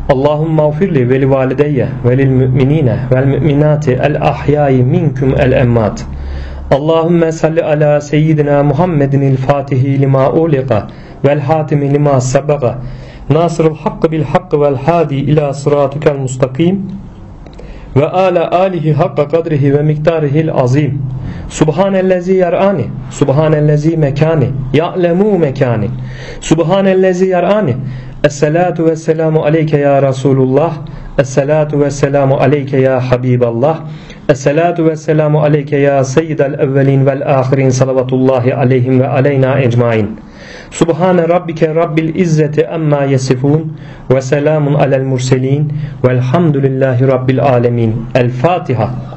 Speaker 1: Allahümme ufirli ve li valideyye ve lil müminine vel müminati el ahyai minkum el emmat. Allahümme salli ala seyyidina Muhammedin il fatihi lima uliqa vel hatimi lima sabaga nasırıl hakkı bil hakkı vel hadi ila sıratikel mustakim ve ala alihi hakka kadrihi ve miktarihil azim. Subhanellezi yarani Subhanellezi mekani Ya'lemu mekani. Subhanellezi yarani Esselatu ve selamu aleyke ya Resulullah Esselatu ve selamu aleyke ya Habiballah Esselatu ve selamu aleyke ya Seyyidel evvelin vel ahirin Salavatullahi aleyhim ve aleyna ecmain Subhane rabbike rabbil izzeti emma yesifun ve selamun alel murselin velhamdülillahi rabbil alemin. El Fatiha.